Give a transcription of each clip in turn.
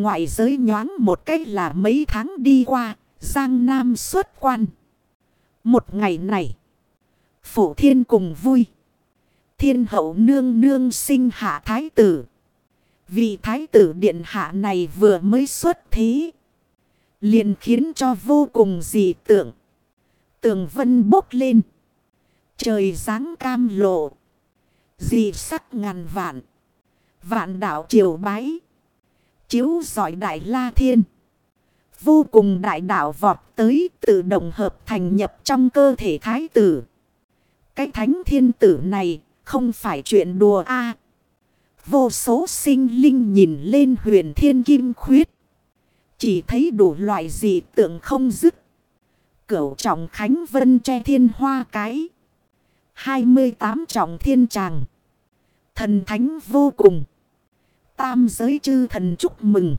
Ngoại giới nhoáng một cách là mấy tháng đi qua, Giang Nam xuất quan. Một ngày này, phủ Thiên cùng vui. Thiên hậu nương nương sinh hạ thái tử. vì thái tử điện hạ này vừa mới xuất thí Liền khiến cho vô cùng dị tượng. Tường vân bốc lên. Trời sáng cam lộ. Dị sắc ngàn vạn. Vạn đảo triều bái. Chiếu giỏi đại la thiên. Vô cùng đại đạo vọt tới tự động hợp thành nhập trong cơ thể thái tử. Cái thánh thiên tử này không phải chuyện đùa a Vô số sinh linh nhìn lên huyền thiên kim khuyết. Chỉ thấy đủ loại dị tượng không dứt. Cửu trọng khánh vân che thiên hoa cái. 28 trọng thiên tràng. Thần thánh vô cùng. Tam giới chư thần chúc mừng.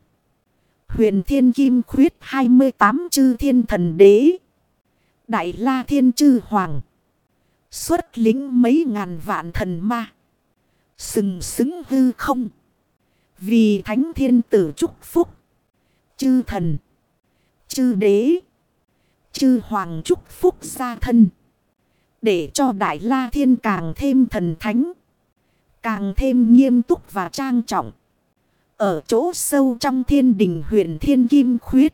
Huyền thiên kim khuyết 28 chư thiên thần đế. Đại la thiên chư hoàng. Xuất lính mấy ngàn vạn thần ma. Sừng sững hư không. Vì thánh thiên tử chúc phúc. Chư thần. Chư đế. Chư hoàng chúc phúc gia thân. Để cho Đại La Thiên càng thêm thần thánh. Càng thêm nghiêm túc và trang trọng. Ở chỗ sâu trong thiên đình huyền thiên kim khuyết.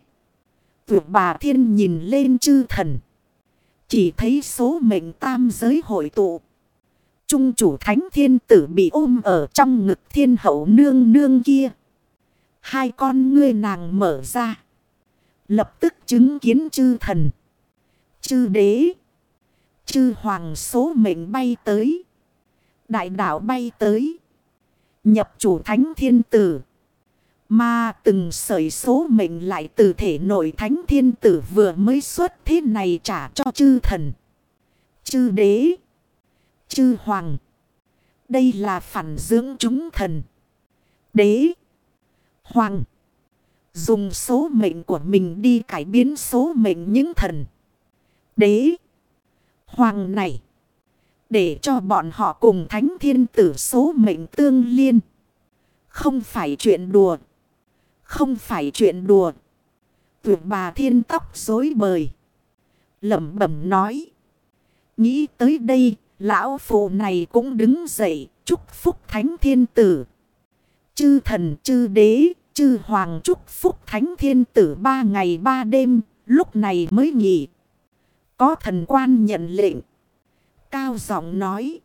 Vượt bà thiên nhìn lên chư thần. Chỉ thấy số mệnh tam giới hội tụ. Trung chủ thánh thiên tử bị ôm ở trong ngực thiên hậu nương nương kia. Hai con ngươi nàng mở ra. Lập tức chứng kiến chư thần. Chư đế. Chư hoàng số mệnh bay tới. Đại đạo bay tới. Nhập chủ thánh thiên tử. Mà từng sợi số mệnh lại từ thể nội thánh thiên tử vừa mới xuất thế này trả cho chư thần. Chư đế. Chư hoàng. Đây là phản dưỡng chúng thần. Đế. Hoàng. Dùng số mệnh của mình đi cải biến số mệnh những thần. Đế. Hoàng này. Để cho bọn họ cùng thánh thiên tử số mệnh tương liên. Không phải chuyện đùa. Không phải chuyện đùa. Tuyệt bà thiên tóc dối bời. Lẩm bẩm nói. Nghĩ tới đây, lão phụ này cũng đứng dậy, chúc phúc thánh thiên tử. Chư thần chư đế, chư hoàng chúc phúc thánh thiên tử ba ngày ba đêm, lúc này mới nghỉ. Có thần quan nhận lệnh. Cao giọng nói.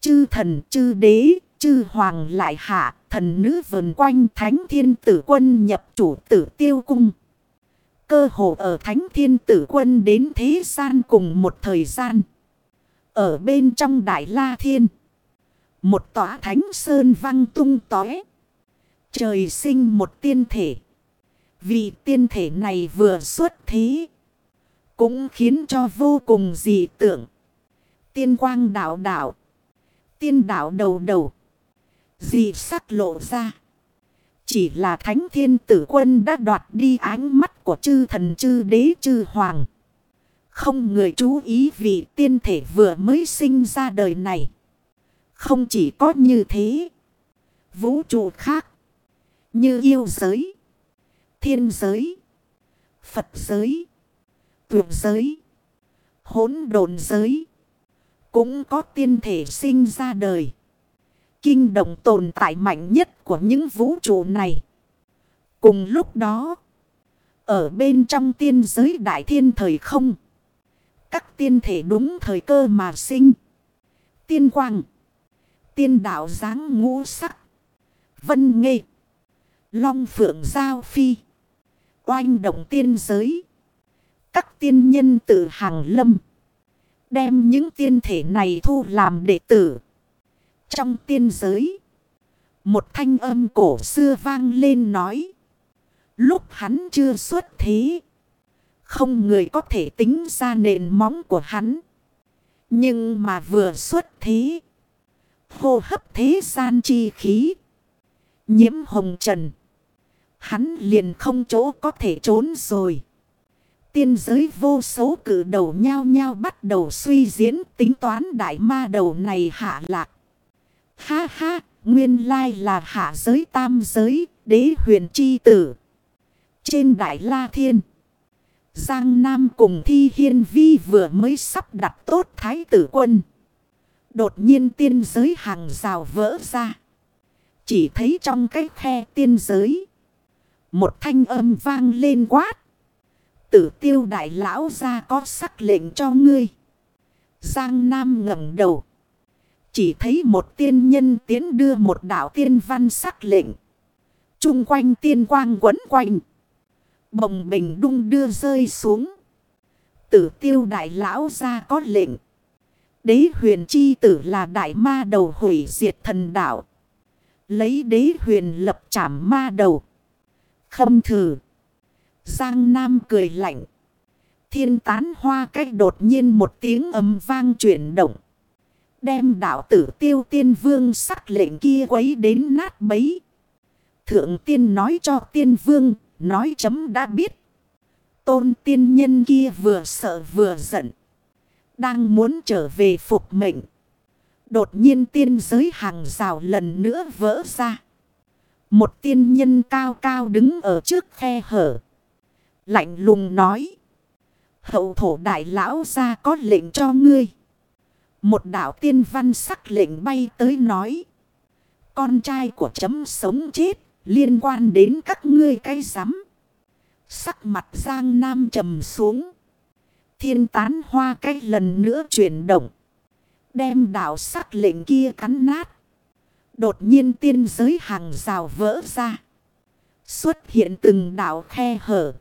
Chư thần chư đế, chư hoàng lại hạ, thần nữ vần quanh thánh thiên tử quân nhập chủ tử tiêu cung. Cơ hồ ở thánh thiên tử quân đến thế gian cùng một thời gian. Ở bên trong đại la thiên. Một tòa thánh sơn văng tung tói. Trời sinh một tiên thể. Vì tiên thể này vừa xuất thế. Cũng khiến cho vô cùng dị tưởng Tiên quang đạo đạo. Tiên đạo đầu đầu. Dị sắc lộ ra. Chỉ là thánh thiên tử quân đã đoạt đi ánh mắt của chư thần, chư đế, chư hoàng. Không người chú ý vì tiên thể vừa mới sinh ra đời này. Không chỉ có như thế. Vũ trụ khác. Như yêu giới. Thiên giới. Phật giới. Tuyệt giới. hỗn độn giới. Cũng có tiên thể sinh ra đời. Kinh động tồn tại mạnh nhất của những vũ trụ này. Cùng lúc đó. Ở bên trong tiên giới đại thiên thời không. Các tiên thể đúng thời cơ mà sinh. Tiên quang. Tiên đạo dáng ngũ sắc. Vân nghệ, Long phượng giao phi. Oanh động tiên giới. Các tiên nhân tự hàng lâm. Đem những tiên thể này thu làm đệ tử. Trong tiên giới. Một thanh âm cổ xưa vang lên nói. Lúc hắn chưa xuất thế. Không người có thể tính ra nền móng của hắn. Nhưng mà vừa xuất thế. Hô hấp thế gian chi khí. Nhiễm hồng trần. Hắn liền không chỗ có thể trốn rồi. Tiên giới vô số cử đầu nhau nhau bắt đầu suy diễn tính toán đại ma đầu này hạ lạc. Ha ha, nguyên lai là hạ giới tam giới, đế huyền chi tử. Trên Đại La Thiên. Giang Nam cùng Thi Hiên Vi vừa mới sắp đặt tốt thái tử quân. Đột nhiên tiên giới hàng rào vỡ ra. Chỉ thấy trong cái khe tiên giới. Một thanh âm vang lên quát. Tử tiêu đại lão ra có sắc lệnh cho ngươi. Giang Nam ngẩng đầu. Chỉ thấy một tiên nhân tiến đưa một đạo tiên văn sắc lệnh. Trung quanh tiên quang quấn quanh. Bồng bình đung đưa rơi xuống. Tử tiêu đại lão ra có lệnh. Đế huyền chi tử là đại ma đầu hủy diệt thần đạo. Lấy đế huyền lập trảm ma đầu. Khâm thử. Giang Nam cười lạnh. Thiên tán hoa cách đột nhiên một tiếng ầm vang chuyển động. Đem đạo tử tiêu tiên vương sắc lệnh kia quấy đến nát bấy. Thượng tiên nói cho tiên vương, nói chấm đã biết. Tôn tiên nhân kia vừa sợ vừa giận. Đang muốn trở về phục mệnh. Đột nhiên tiên giới hàng rào lần nữa vỡ ra. Một tiên nhân cao cao đứng ở trước khe hở. Lạnh lùng nói. Hậu thổ đại lão ra có lệnh cho ngươi. Một đạo tiên văn sắc lệnh bay tới nói. Con trai của chấm sống chết, liên quan đến các ngươi cay rắm Sắc mặt Giang Nam trầm xuống. Thiên tán hoa cách lần nữa chuyển động. Đem đạo sắc lệnh kia cắn nát. Đột nhiên tiên giới hàng rào vỡ ra. Xuất hiện từng đạo khe hở.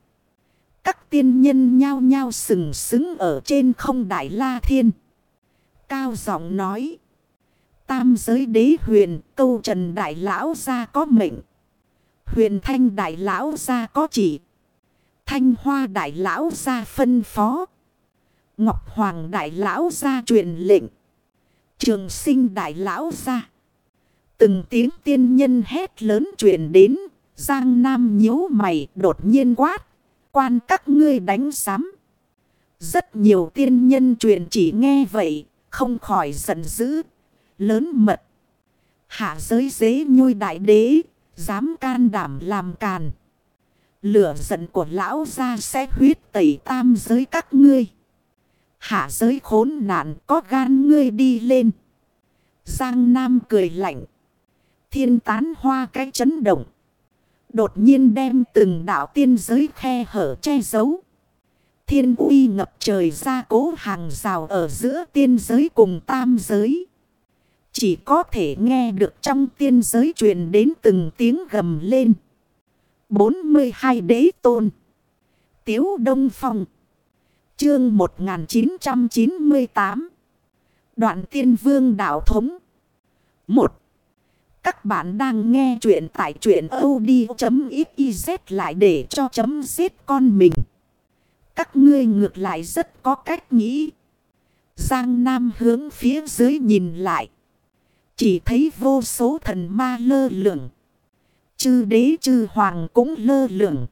Các tiên nhân nhao nhao sừng sững ở trên không đại la thiên. Cao giọng nói. Tam giới đế huyền, câu trần đại lão ra có mệnh. Huyền thanh đại lão ra có chỉ. Thanh hoa đại lão ra phân phó. Ngọc hoàng đại lão ra truyền lệnh. Trường sinh đại lão ra. Từng tiếng tiên nhân hét lớn truyền đến. Giang Nam nhíu mày, đột nhiên quát. Quan các ngươi đánh sắm. Rất nhiều tiên nhân truyền chỉ nghe vậy. Không khỏi giận dữ. Lớn mật. Hạ giới dế nhui đại đế. Dám can đảm làm càn. Lửa giận của lão ra sẽ huyết tẩy tam giới các ngươi. Hạ giới khốn nạn có gan ngươi đi lên. Giang Nam cười lạnh. Thiên tán hoa cái chấn động. Đột nhiên đem từng đạo tiên giới khe hở che giấu. Thiên uy ngập trời ra cố hàng rào ở giữa tiên giới cùng tam giới. Chỉ có thể nghe được trong tiên giới truyền đến từng tiếng gầm lên. 42 đế tôn. Tiếu Đông Phong. Chương 1998. Đoạn tiên vương đạo thống. 1. Các bạn đang nghe chuyện tại chuyện od.xyz lại để cho chấm giết con mình. Các ngươi ngược lại rất có cách nghĩ. Giang Nam hướng phía dưới nhìn lại. Chỉ thấy vô số thần ma lơ lửng. Chư đế chư hoàng cũng lơ lửng.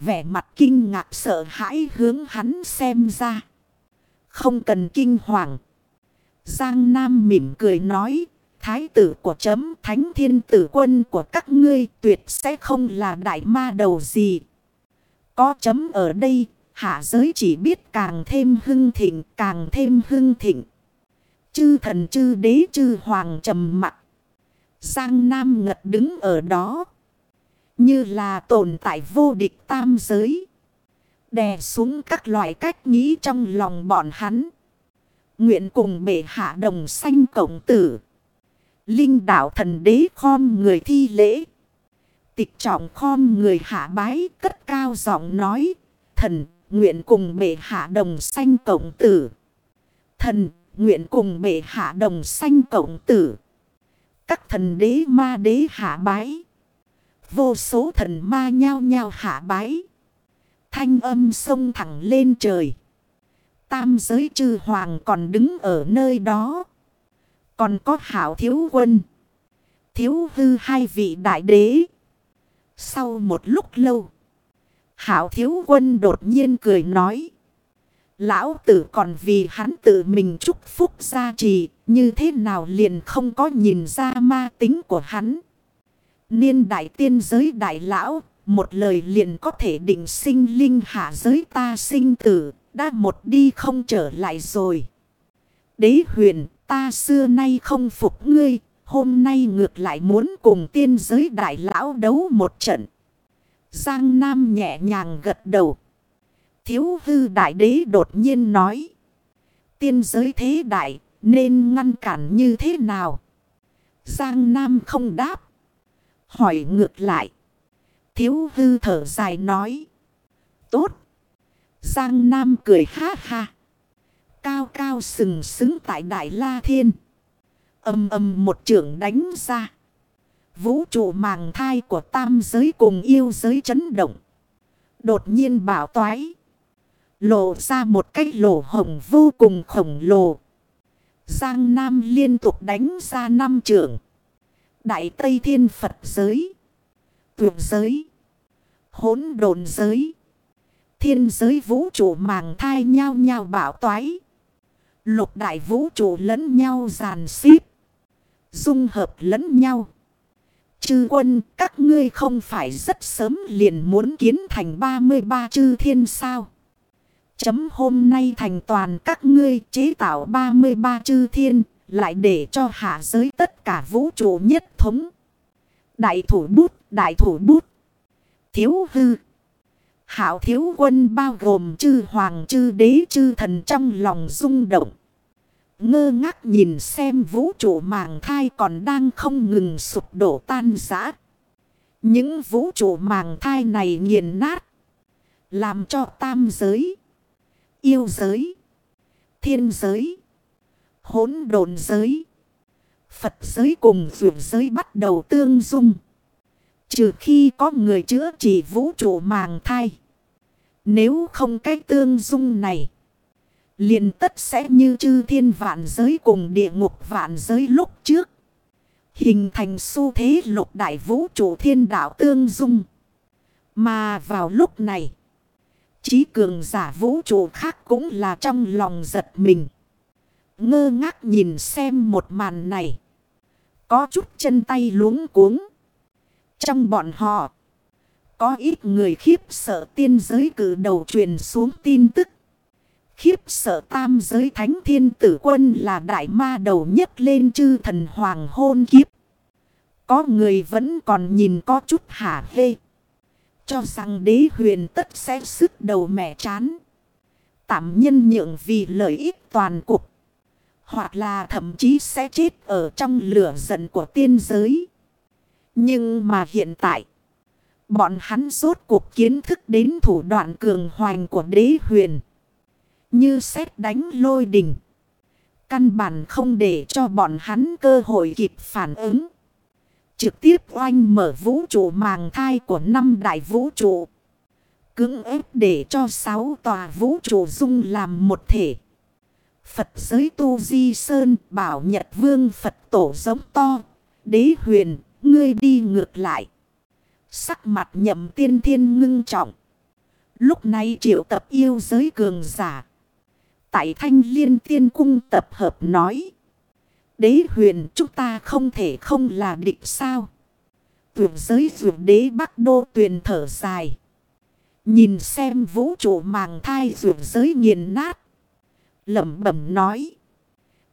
Vẻ mặt kinh ngạc sợ hãi hướng hắn xem ra. Không cần kinh hoàng. Giang Nam mỉm cười nói. Thái tử của chấm thánh thiên tử quân của các ngươi tuyệt sẽ không là đại ma đầu gì. Có chấm ở đây, hạ giới chỉ biết càng thêm hưng thịnh, càng thêm hưng thịnh. Chư thần chư đế chư hoàng trầm mặc. Giang Nam ngật đứng ở đó. Như là tồn tại vô địch tam giới. Đè xuống các loại cách nghĩ trong lòng bọn hắn. Nguyện cùng bệ hạ đồng sanh cổng tử. Linh đạo thần đế khom người thi lễ. Tịch trọng khom người hạ bái cất cao giọng nói. Thần nguyện cùng bệ hạ đồng sanh cổng tử. Thần, nguyện cùng bệ hạ đồng sanh cổng tử. Các thần đế ma đế hạ bái. Vô số thần ma nhao nhao hạ bái. Thanh âm sông thẳng lên trời. Tam giới chư hoàng còn đứng ở nơi đó. Còn có hảo thiếu quân. Thiếu hư hai vị đại đế. Sau một lúc lâu. Hảo thiếu quân đột nhiên cười nói. Lão tử còn vì hắn tự mình chúc phúc gia trì. Như thế nào liền không có nhìn ra ma tính của hắn. Niên đại tiên giới đại lão, một lời liền có thể định sinh linh hạ giới ta sinh tử, đã một đi không trở lại rồi. Đế huyền, ta xưa nay không phục ngươi, hôm nay ngược lại muốn cùng tiên giới đại lão đấu một trận. Giang Nam nhẹ nhàng gật đầu. Thiếu hư đại đế đột nhiên nói. Tiên giới thế đại, nên ngăn cản như thế nào? Giang Nam không đáp. Hỏi ngược lại. Thiếu hư thở dài nói. Tốt. Giang Nam cười ha ha. Cao cao sừng sững tại Đại La Thiên. Âm âm một trưởng đánh ra. Vũ trụ màng thai của tam giới cùng yêu giới chấn động. Đột nhiên bảo toái. Lộ ra một cái lỗ hồng vô cùng khổng lồ. Giang Nam liên tục đánh ra năm trưởng. Đại Tây Thiên Phật giới. Tuyệt giới. hỗn đồn giới. Thiên giới vũ trụ màng thai nhau nhau bảo toái. Lục đại vũ trụ lẫn nhau giàn xếp. Dung hợp lẫn nhau. Chư quân các ngươi không phải rất sớm liền muốn kiến thành 33 chư thiên sao. Chấm hôm nay thành toàn các ngươi chế tạo 33 chư thiên. Lại để cho hạ giới tất cả vũ trụ nhất thống. Đại thủ bút, đại thủ bút. Thiếu hư. Hảo thiếu quân bao gồm chư hoàng chư đế chư thần trong lòng rung động. Ngơ ngác nhìn xem vũ trụ màng thai còn đang không ngừng sụp đổ tan rã. Những vũ trụ màng thai này nghiền nát. Làm cho tam giới. Yêu giới. Thiên giới. hỗn đồn giới. Phật giới cùng vượt giới bắt đầu tương dung. Trừ khi có người chữa trị vũ trụ màng thai. Nếu không cái tương dung này liền tất sẽ như chư thiên vạn giới cùng địa ngục vạn giới lúc trước. Hình thành xu thế lục đại vũ trụ thiên đạo tương dung. Mà vào lúc này. trí cường giả vũ trụ khác cũng là trong lòng giật mình. Ngơ ngác nhìn xem một màn này. Có chút chân tay luống cuống. Trong bọn họ, có ít người khiếp sợ tiên giới cử đầu truyền xuống tin tức. Khiếp sợ tam giới thánh thiên tử quân là đại ma đầu nhất lên chư thần hoàng hôn kiếp. Có người vẫn còn nhìn có chút hả hê. Cho rằng đế huyền tất sẽ sức đầu mẹ chán. Tạm nhân nhượng vì lợi ích toàn cục. Hoặc là thậm chí sẽ chết ở trong lửa giận của tiên giới. Nhưng mà hiện tại, bọn hắn rốt cuộc kiến thức đến thủ đoạn cường hoành của đế huyền. Như xét đánh lôi đình. Căn bản không để cho bọn hắn cơ hội kịp phản ứng. Trực tiếp oanh mở vũ trụ màng thai của năm đại vũ trụ. Cưỡng ép để cho sáu tòa vũ trụ dung làm một thể. Phật giới tu di sơn bảo nhật vương Phật tổ giống to. Đế huyền, Ngươi đi ngược lại. Sắc mặt nhậm tiên thiên ngưng trọng. Lúc này triệu tập yêu giới cường giả. Tại thanh liên tiên cung tập hợp nói. Đế huyền chúng ta không thể không là địch sao. Tuyệt giới tuyệt đế bắc đô tuyền thở dài. Nhìn xem vũ trụ màng thai tuyệt giới nghiền nát. Lẩm bẩm nói.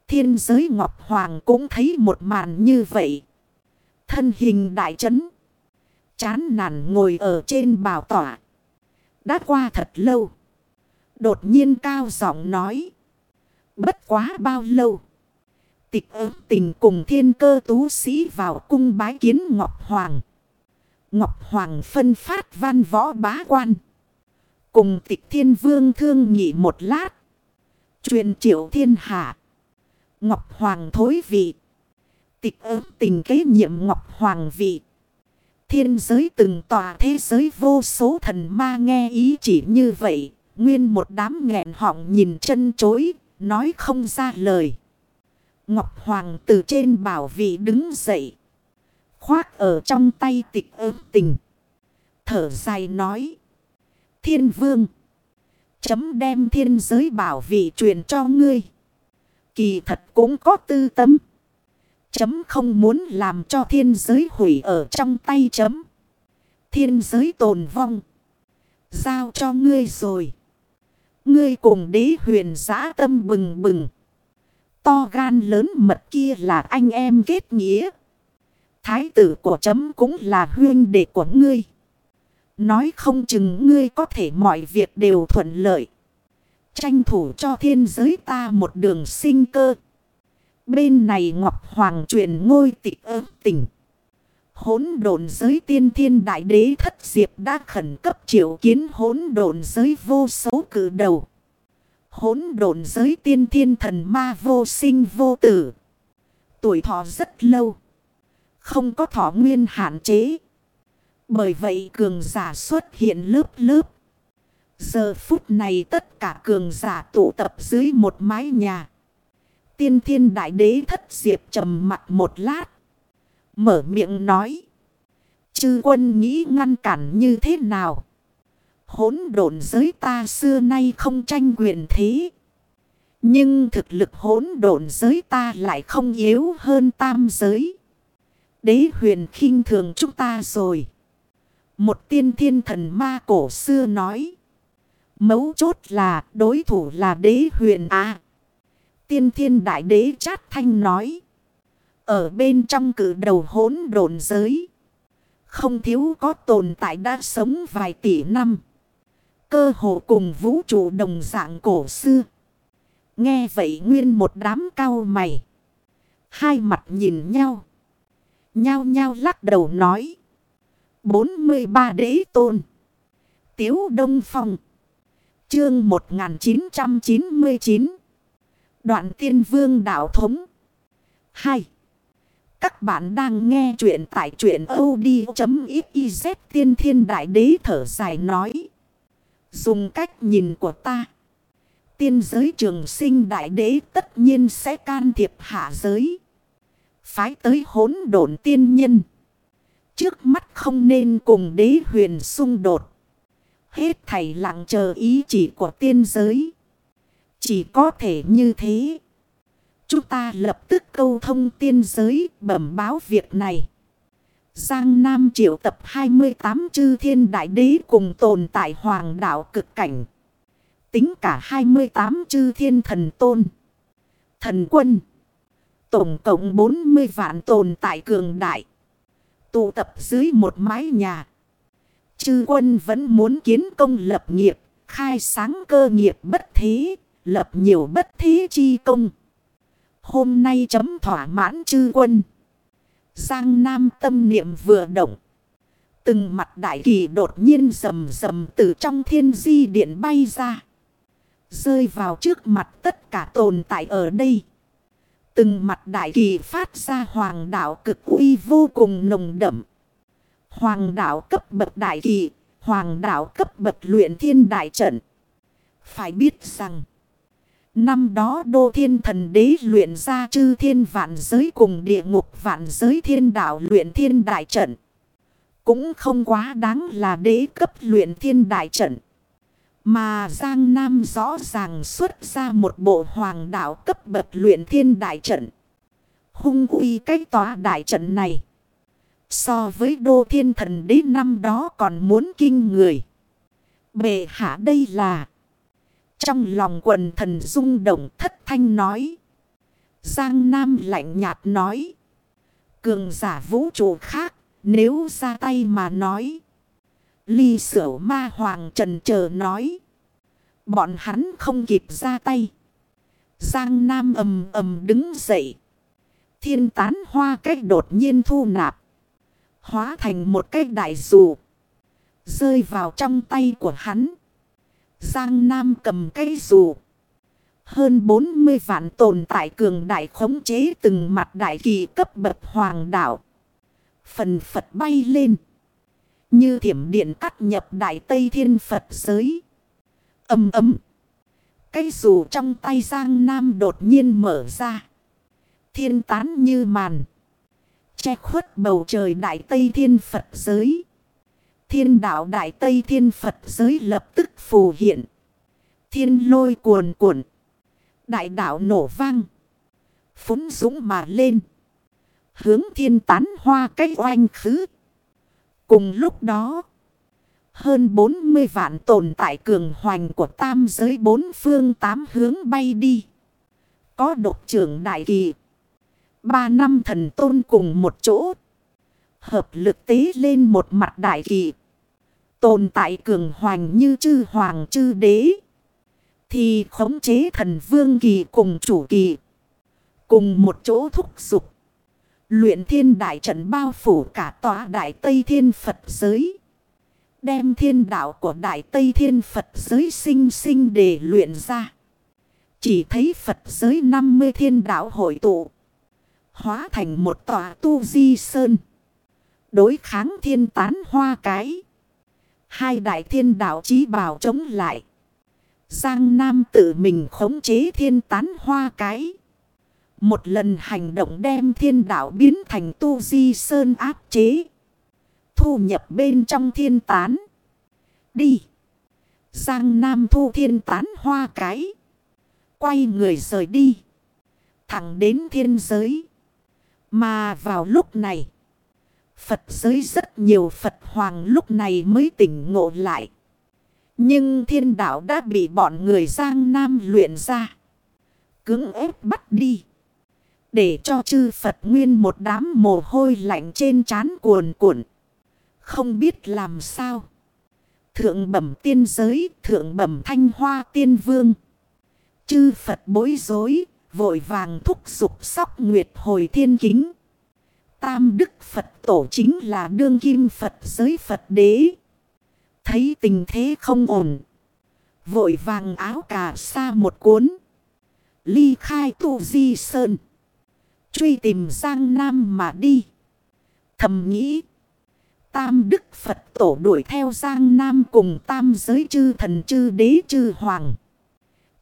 Thiên giới Ngọc Hoàng cũng thấy một màn như vậy. Thân hình đại chấn. Chán nản ngồi ở trên bảo tỏa. Đã qua thật lâu. Đột nhiên cao giọng nói. Bất quá bao lâu. Tịch ớt tình cùng thiên cơ tú sĩ vào cung bái kiến Ngọc Hoàng. Ngọc Hoàng phân phát văn võ bá quan. Cùng tịch thiên vương thương nghị một lát. Truyền triệu thiên hạ. Ngọc Hoàng thối vị tịch ớt tình kế nhiệm ngọc hoàng vị. Thiên giới từng tòa thế giới vô số thần ma nghe ý chỉ như vậy. Nguyên một đám nghẹn họng nhìn chân chối, nói không ra lời. Ngọc Hoàng từ trên bảo vị đứng dậy. Khoác ở trong tay tịch ớt tình. Thở dài nói. Thiên vương. Chấm đem thiên giới bảo vị truyền cho ngươi. Kỳ thật cũng có tư tâm. Chấm không muốn làm cho thiên giới hủy ở trong tay chấm. Thiên giới tồn vong. Giao cho ngươi rồi. Ngươi cùng đế huyền giã tâm bừng bừng. To gan lớn mật kia là anh em kết nghĩa. Thái tử của chấm cũng là huyên đệ của ngươi. Nói không chừng ngươi có thể mọi việc đều thuận lợi. Tranh thủ cho thiên giới ta một đường sinh cơ. Bên này Ngọc Hoàng truyền ngôi tị ớt tỉnh. Hốn độn giới tiên thiên đại đế thất diệp đã khẩn cấp triệu kiến hốn độn giới vô số cử đầu. Hốn độn giới tiên thiên thần ma vô sinh vô tử. Tuổi thọ rất lâu. Không có thọ nguyên hạn chế. Bởi vậy cường giả xuất hiện lớp lớp. Giờ phút này tất cả cường giả tụ tập dưới một mái nhà. Tiên thiên đại đế thất diệp trầm mặt một lát. Mở miệng nói. Chư quân nghĩ ngăn cản như thế nào? Hốn độn giới ta xưa nay không tranh quyền thế. Nhưng thực lực hốn độn giới ta lại không yếu hơn tam giới. Đế huyền khinh thường chúng ta rồi. Một tiên thiên thần ma cổ xưa nói. Mấu chốt là đối thủ là đế huyền à. Tiên thiên đại đế chát thanh nói. Ở bên trong cử đầu hỗn độn giới. Không thiếu có tồn tại đã sống vài tỷ năm. Cơ hồ cùng vũ trụ đồng dạng cổ xưa. Nghe vậy nguyên một đám cao mày. Hai mặt nhìn nhau. Nhao nhao lắc đầu nói. 43 đế tôn. Tiếu Đông Phong. Chương 1999. Đoạn tiên vương đạo thống. 2. Các bạn đang nghe chuyện tại chuyện od.xyz tiên thiên đại đế thở dài nói. Dùng cách nhìn của ta. Tiên giới trường sinh đại đế tất nhiên sẽ can thiệp hạ giới. Phái tới hốn độn tiên nhân. Trước mắt không nên cùng đế huyền xung đột. Hết thầy lặng chờ ý chỉ của tiên giới. Chỉ có thể như thế. Chúng ta lập tức câu thông tiên giới, bẩm báo việc này. Giang Nam triệu tập 28 chư thiên đại đế cùng tồn tại hoàng đạo cực cảnh. Tính cả 28 chư thiên thần tôn. Thần quân. Tổng cộng 40 vạn tồn tại cường đại. Tụ tập dưới một mái nhà. Chư quân vẫn muốn kiến công lập nghiệp. Khai sáng cơ nghiệp bất thế. Lập nhiều bất thế chi công. Hôm nay chấm thỏa mãn chư quân. Giang Nam tâm niệm vừa động. Từng mặt đại kỳ đột nhiên rầm rầm từ trong thiên di điện bay ra. Rơi vào trước mặt tất cả tồn tại ở đây. Từng mặt đại kỳ phát ra hoàng đạo cực uy vô cùng nồng đậm. Hoàng đạo cấp bậc đại kỳ, hoàng đạo cấp bậc luyện thiên đại trận. Phải biết rằng, năm đó đô thiên thần đế luyện ra chư thiên vạn giới cùng địa ngục vạn giới thiên đạo luyện thiên đại trận. Cũng không quá đáng là đế cấp luyện thiên đại trận. Mà Giang Nam rõ ràng xuất ra một bộ hoàng đạo cấp bậc luyện thiên đại trận. Hung uy cách tòa đại trận này. So với đô thiên thần đế năm đó còn muốn kinh người. Bệ hạ đây là. Trong lòng quần thần rung động thất thanh nói. Giang Nam lạnh nhạt nói. Cường giả vũ trụ khác, nếu ra tay mà nói. Ly sửu ma hoàng trần chờ nói. Bọn hắn không kịp ra tay. Giang Nam ầm ầm đứng dậy. Thiên tán hoa cách đột nhiên thu nạp. Hóa thành một cái đại dù. Rơi vào trong tay của hắn. Giang Nam cầm cây dù. Hơn 40 vạn tồn tại cường đại khống chế từng mặt đại kỳ cấp bậc hoàng đạo. Phần Phật bay lên. Như thiểm điện cắt nhập đại Tây Thiên Phật giới. Âm ấm. Cây dù trong tay Giang Nam đột nhiên mở ra. Thiên tán như màn. Che khuất bầu trời đại Tây Thiên Phật giới. Thiên đạo đại Tây Thiên Phật giới lập tức phù hiện. Thiên lôi cuồn cuộn. Đại đạo nổ vang. Phúng dũng mà lên. Hướng thiên tán hoa cách oanh khứ. Cùng lúc đó. Hơn 40 vạn tồn tại cường hoành của tam giới bốn phương tám hướng bay đi. Có độc trưởng đại kỳ. Ba năm thần tôn cùng một chỗ. Hợp lực tế lên một mặt đại kỳ. Tồn tại cường hoành như chư hoàng chư đế. Thì khống chế thần vương kỳ cùng chủ kỳ. Cùng một chỗ thúc dục Luyện thiên đại trận bao phủ cả tòa đại Tây Thiên Phật giới. Đem thiên đạo của đại Tây Thiên Phật giới sinh sinh để luyện ra. Chỉ thấy Phật giới 50 thiên đạo hội tụ. Hóa thành một tòa tu di sơn. Đối kháng thiên tán hoa cái. Hai đại thiên đạo chí bảo chống lại. Giang Nam tự mình khống chế thiên tán hoa cái. Một lần hành động đem thiên đạo biến thành tu di sơn áp chế. Thu nhập bên trong thiên tán. Đi. Giang Nam thu thiên tán hoa cái. Quay người rời đi. Thẳng đến thiên giới. Mà vào lúc này. Phật giới rất nhiều Phật hoàng lúc này mới tỉnh ngộ lại. Nhưng thiên đạo đã bị bọn người Giang Nam luyện ra. Cứng ép bắt đi. Để cho chư Phật nguyên một đám mồ hôi lạnh trên trán cuồn cuộn. Không biết làm sao. Thượng bẩm tiên giới, thượng bẩm thanh hoa tiên vương. Chư Phật bối rối, vội vàng thúc dục sóc nguyệt hồi thiên kính. Tam Đức Phật tổ chính là đương kim Phật giới Phật đế. Thấy tình thế không ổn. Vội vàng áo cà sa một cuốn. Ly khai tu di sơn. Truy tìm Giang Nam mà đi. Thầm nghĩ. Tam Đức Phật tổ đuổi theo Giang Nam cùng tam giới chư thần chư đế chư hoàng.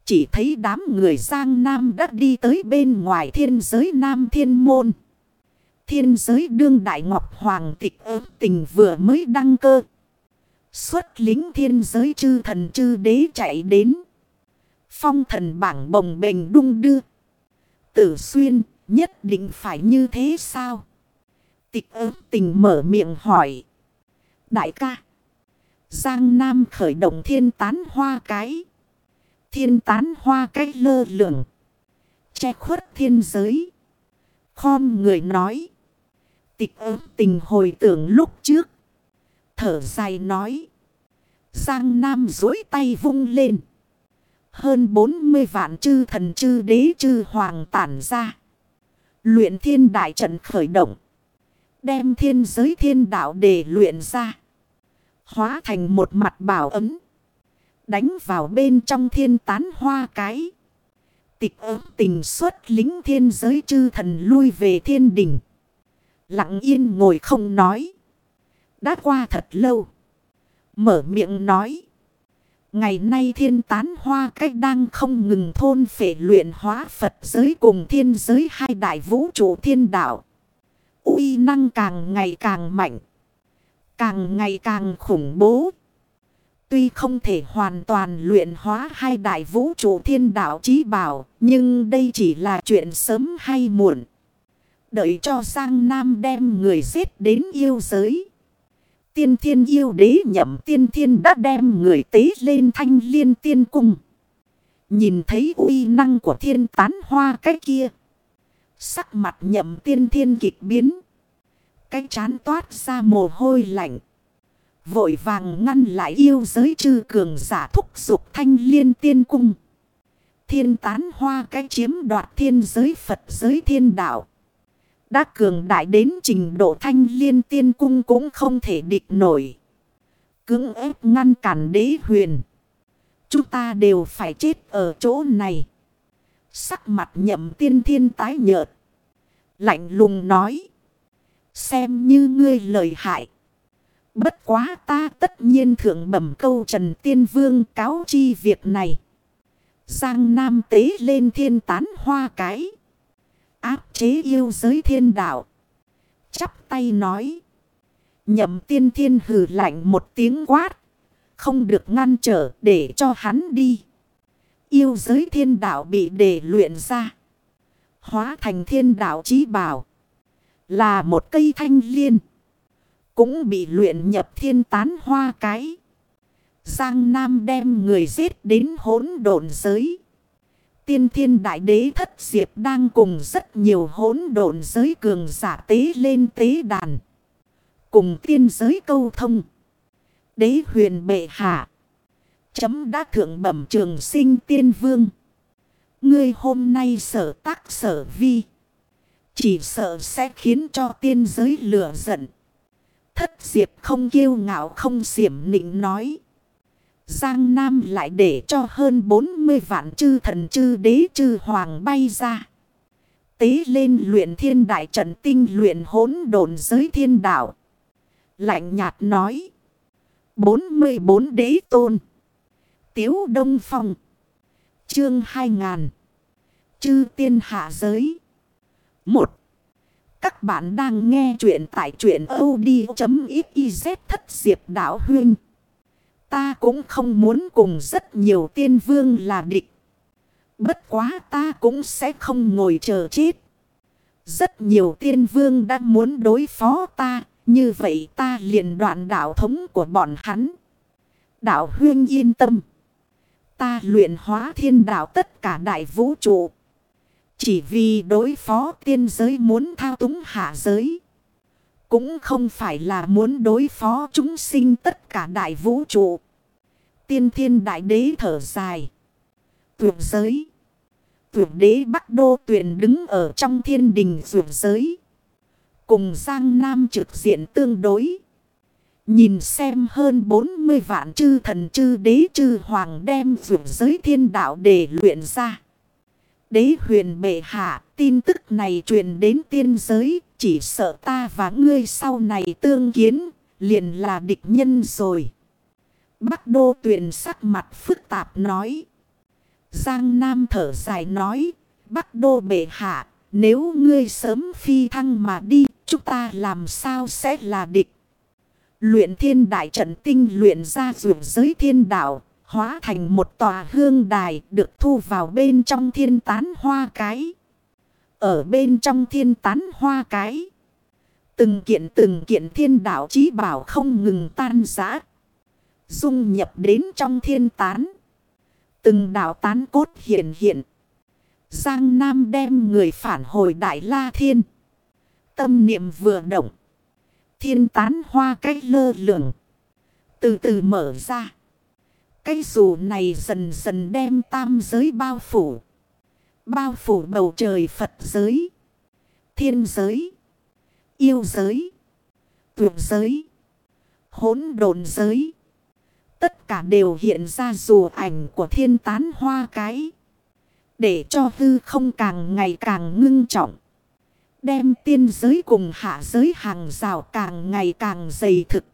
Chỉ thấy đám người Giang Nam đã đi tới bên ngoài thiên giới Nam Thiên Môn. Thiên giới đương đại ngọc hoàng tịch ớt tình vừa mới đăng cơ. Xuất lính thiên giới chư thần chư đế chạy đến. Phong thần bảng bồng bềnh đung đưa. Tử xuyên, nhất định phải như thế sao? Tịch ớt tình mở miệng hỏi. Đại ca. Giang Nam khởi động thiên tán hoa cái. Thiên tán hoa cái lơ lửng. Che khuất thiên giới. Khom người nói. Tịch ớt tình hồi tưởng lúc trước. Thở dài nói. Giang Nam dối tay vung lên. Hơn 40 vạn chư thần chư đế chư hoàng tản ra. Luyện thiên đại trận khởi động. Đem thiên giới thiên đạo để luyện ra. Hóa thành một mặt bảo ấm. Đánh vào bên trong thiên tán hoa cái. Tịch ớt tình xuất lính thiên giới chư thần lui về thiên đỉnh. Lặng yên ngồi không nói. Đã qua thật lâu. Mở miệng nói. Ngày nay thiên tán hoa cách đang không ngừng thôn phệ luyện hóa Phật giới cùng thiên giới hai đại vũ trụ thiên đạo. uy năng càng ngày càng mạnh. Càng ngày càng khủng bố. Tuy không thể hoàn toàn luyện hóa hai đại vũ trụ thiên đạo trí bảo. Nhưng đây chỉ là chuyện sớm hay muộn. Đợi cho Giang Nam đem người giết đến yêu giới. Tiên thiên yêu đế nhậm tiên thiên đã đem người tế lên thanh liên tiên cung. Nhìn thấy uy năng của thiên tán hoa cái kia. Sắc mặt nhậm tiên thiên kịch biến. Cái chán toát ra mồ hôi lạnh. Vội vàng ngăn lại yêu giới chư cường giả thúc dục thanh liên tiên cung. Thiên tán hoa cái chiếm đoạt thiên giới Phật giới thiên đạo. Đã cường đại đến trình độ thanh liên tiên cung cũng không thể địch nổi. Cưỡng ép ngăn cản đế huyền. Chúng ta đều phải chết ở chỗ này. Sắc mặt nhậm tiên thiên tái nhợt. Lạnh lùng nói. Xem như ngươi lời hại. Bất quá ta tất nhiên thượng bẩm câu Trần Tiên Vương cáo chi việc này. Giang Nam tế lên thiên tán hoa cái áp chế yêu giới thiên đạo. Chắp tay nói. Nhậm tiên thiên hử lạnh một tiếng quát. Không được ngăn trở để cho hắn đi. Yêu giới thiên đạo bị để luyện ra. Hóa thành thiên đạo chí bảo. Là một cây thanh liên. Cũng bị luyện nhập thiên tán hoa cái. Giang Nam đem người giết đến hỗn độn giới. Tiên thiên đại đế thất diệp đang cùng rất nhiều hỗn độn giới cường giả tế lên tế đàn. Cùng tiên giới câu thông. Đế huyền bệ hạ. Chấm đã thượng bẩm trường sinh tiên vương. Ngươi hôm nay sở tác sở vi. Chỉ sợ sẽ khiến cho tiên giới lửa giận. Thất diệp không kiêu ngạo không xiểm nịnh nói. Giang Nam lại để cho hơn 40 vạn chư thần, chư đế, chư hoàng bay ra. Tế lên luyện thiên đại trận, tinh luyện hỗn độn giới thiên đạo. Lạnh nhạt nói. 44 đế tôn. Tiếu Đông Phong. Chương 2000. Chư tiên hạ giới. 1. Các bạn đang nghe chuyện tại chuyện od.xyz thất diệp đảo huynh. Ta cũng không muốn cùng rất nhiều tiên vương là địch. Bất quá ta cũng sẽ không ngồi chờ chết. Rất nhiều tiên vương đang muốn đối phó ta. Như vậy ta liền đoạn đạo thống của bọn hắn. Đạo huyên yên tâm. Ta luyện hóa thiên đạo tất cả đại vũ trụ. Chỉ vì đối phó tiên giới muốn thao túng hạ giới. Cũng không phải là muốn đối phó chúng sinh tất cả đại vũ trụ. Tiên thiên đại đế thở dài. Tuyệt giới. Tuyệt đế Bắc Đô tuyển đứng ở trong thiên đình tuyệt giới. Cùng Giang Nam trực diện tương đối. Nhìn xem hơn 40 vạn chư thần chư đế chư hoàng đem vượt giới thiên đạo để luyện ra. Đế huyền bệ hạ, tin tức này truyền đến tiên giới, chỉ sợ ta và ngươi sau này tương kiến, liền là địch nhân rồi. Bắc đô tuyền sắc mặt phức tạp nói. Giang Nam thở dài nói, Bắc đô bệ hạ, nếu ngươi sớm phi thăng mà đi, chúng ta làm sao sẽ là địch. Luyện thiên đại trận tinh luyện ra rượu giới thiên đạo, hóa thành một tòa hương đài được thu vào bên trong thiên tán hoa cái. Ở bên trong thiên tán hoa cái. Từng kiện từng kiện thiên đạo chí bảo không ngừng tan giã. Dung nhập đến trong thiên tán. Từng đạo tán cốt hiện hiện. Giang Nam đem người phản hồi Đại La Thiên. Tâm niệm vừa động. Thiên tán hoa cách lơ lửng. Từ từ mở ra. Cái dù này dần dần đem tam giới bao phủ. Bao phủ bầu trời Phật giới. Thiên giới. Yêu giới. Tuyệt giới. hỗn đồn giới. Tất cả đều hiện ra dù ảnh của thiên tán hoa cái. Để cho hư không càng ngày càng ngưng trọng. Đem tiên giới cùng hạ giới hàng rào càng ngày càng dày thực.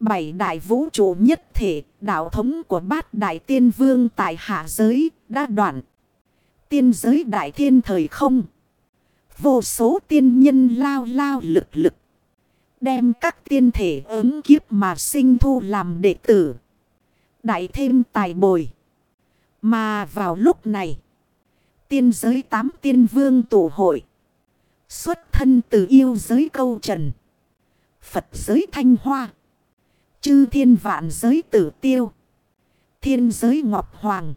Bảy đại vũ trụ nhất thể, đạo thống của bát đại tiên vương tại hạ giới, đã đoạn. Tiên giới đại thiên thời không. Vô số tiên nhân lao lao lực lực. Đem các tiên thể ứng kiếp mà sinh thu làm đệ tử. Đại thêm tài bồi. Mà vào lúc này. Tiên giới tám tiên vương tổ hội. Xuất thân từ yêu giới câu trần. Phật giới thanh hoa. Chư thiên vạn giới tử tiêu. Thiên giới ngọc hoàng.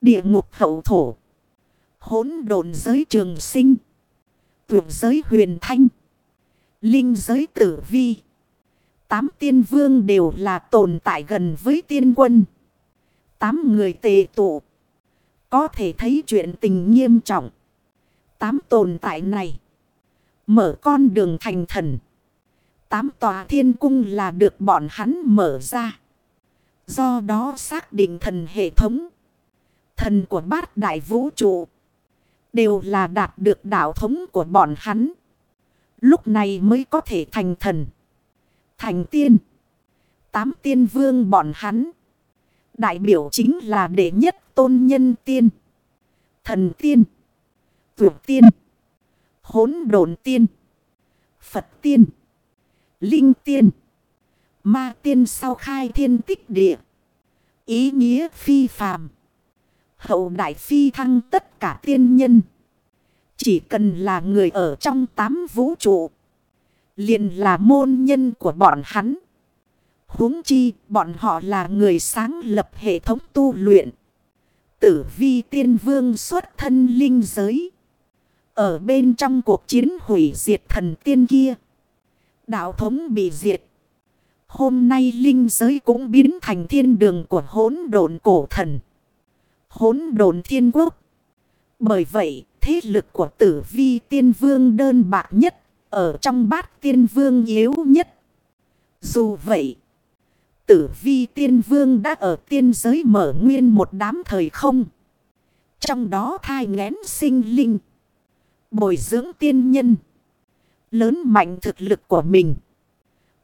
Địa ngục hậu thổ hỗn độn giới trường sinh. Tuyệt giới huyền thanh. Linh giới tử vi. Tám tiên vương đều là tồn tại gần với tiên quân. Tám người tề tụ. Có thể thấy chuyện tình nghiêm trọng. Tám tồn tại này. Mở con đường thành thần. Tám tòa thiên cung là được bọn hắn mở ra. Do đó xác định thần hệ thống. Thần của bát đại vũ trụ. Đều là đạt được đạo thống của bọn hắn. Lúc này mới có thể thành thần. Thành tiên. Tám tiên vương bọn hắn. Đại biểu chính là đệ nhất tôn nhân tiên. Thần tiên. Tuyệt tiên. Hốn đồn tiên. Phật tiên. Linh tiên. Ma tiên sau khai thiên tích địa. Ý nghĩa phi phàm. Hậu đại phi thăng tất cả tiên nhân. Chỉ cần là người ở trong tám vũ trụ. liền là môn nhân của bọn hắn. huống chi, bọn họ là người sáng lập hệ thống tu luyện. Tử vi tiên vương xuất thân linh giới. Ở bên trong cuộc chiến hủy diệt thần tiên kia. Đạo thống bị diệt. Hôm nay linh giới cũng biến thành thiên đường của hỗn độn cổ thần. Hỗn độn thiên quốc. Bởi vậy, thế lực của tử vi tiên vương đơn bạc nhất, ở trong bát tiên vương yếu nhất. Dù vậy, tử vi tiên vương đã ở tiên giới mở nguyên một đám thời không. Trong đó thai ngén sinh linh, bồi dưỡng tiên nhân, lớn mạnh thực lực của mình.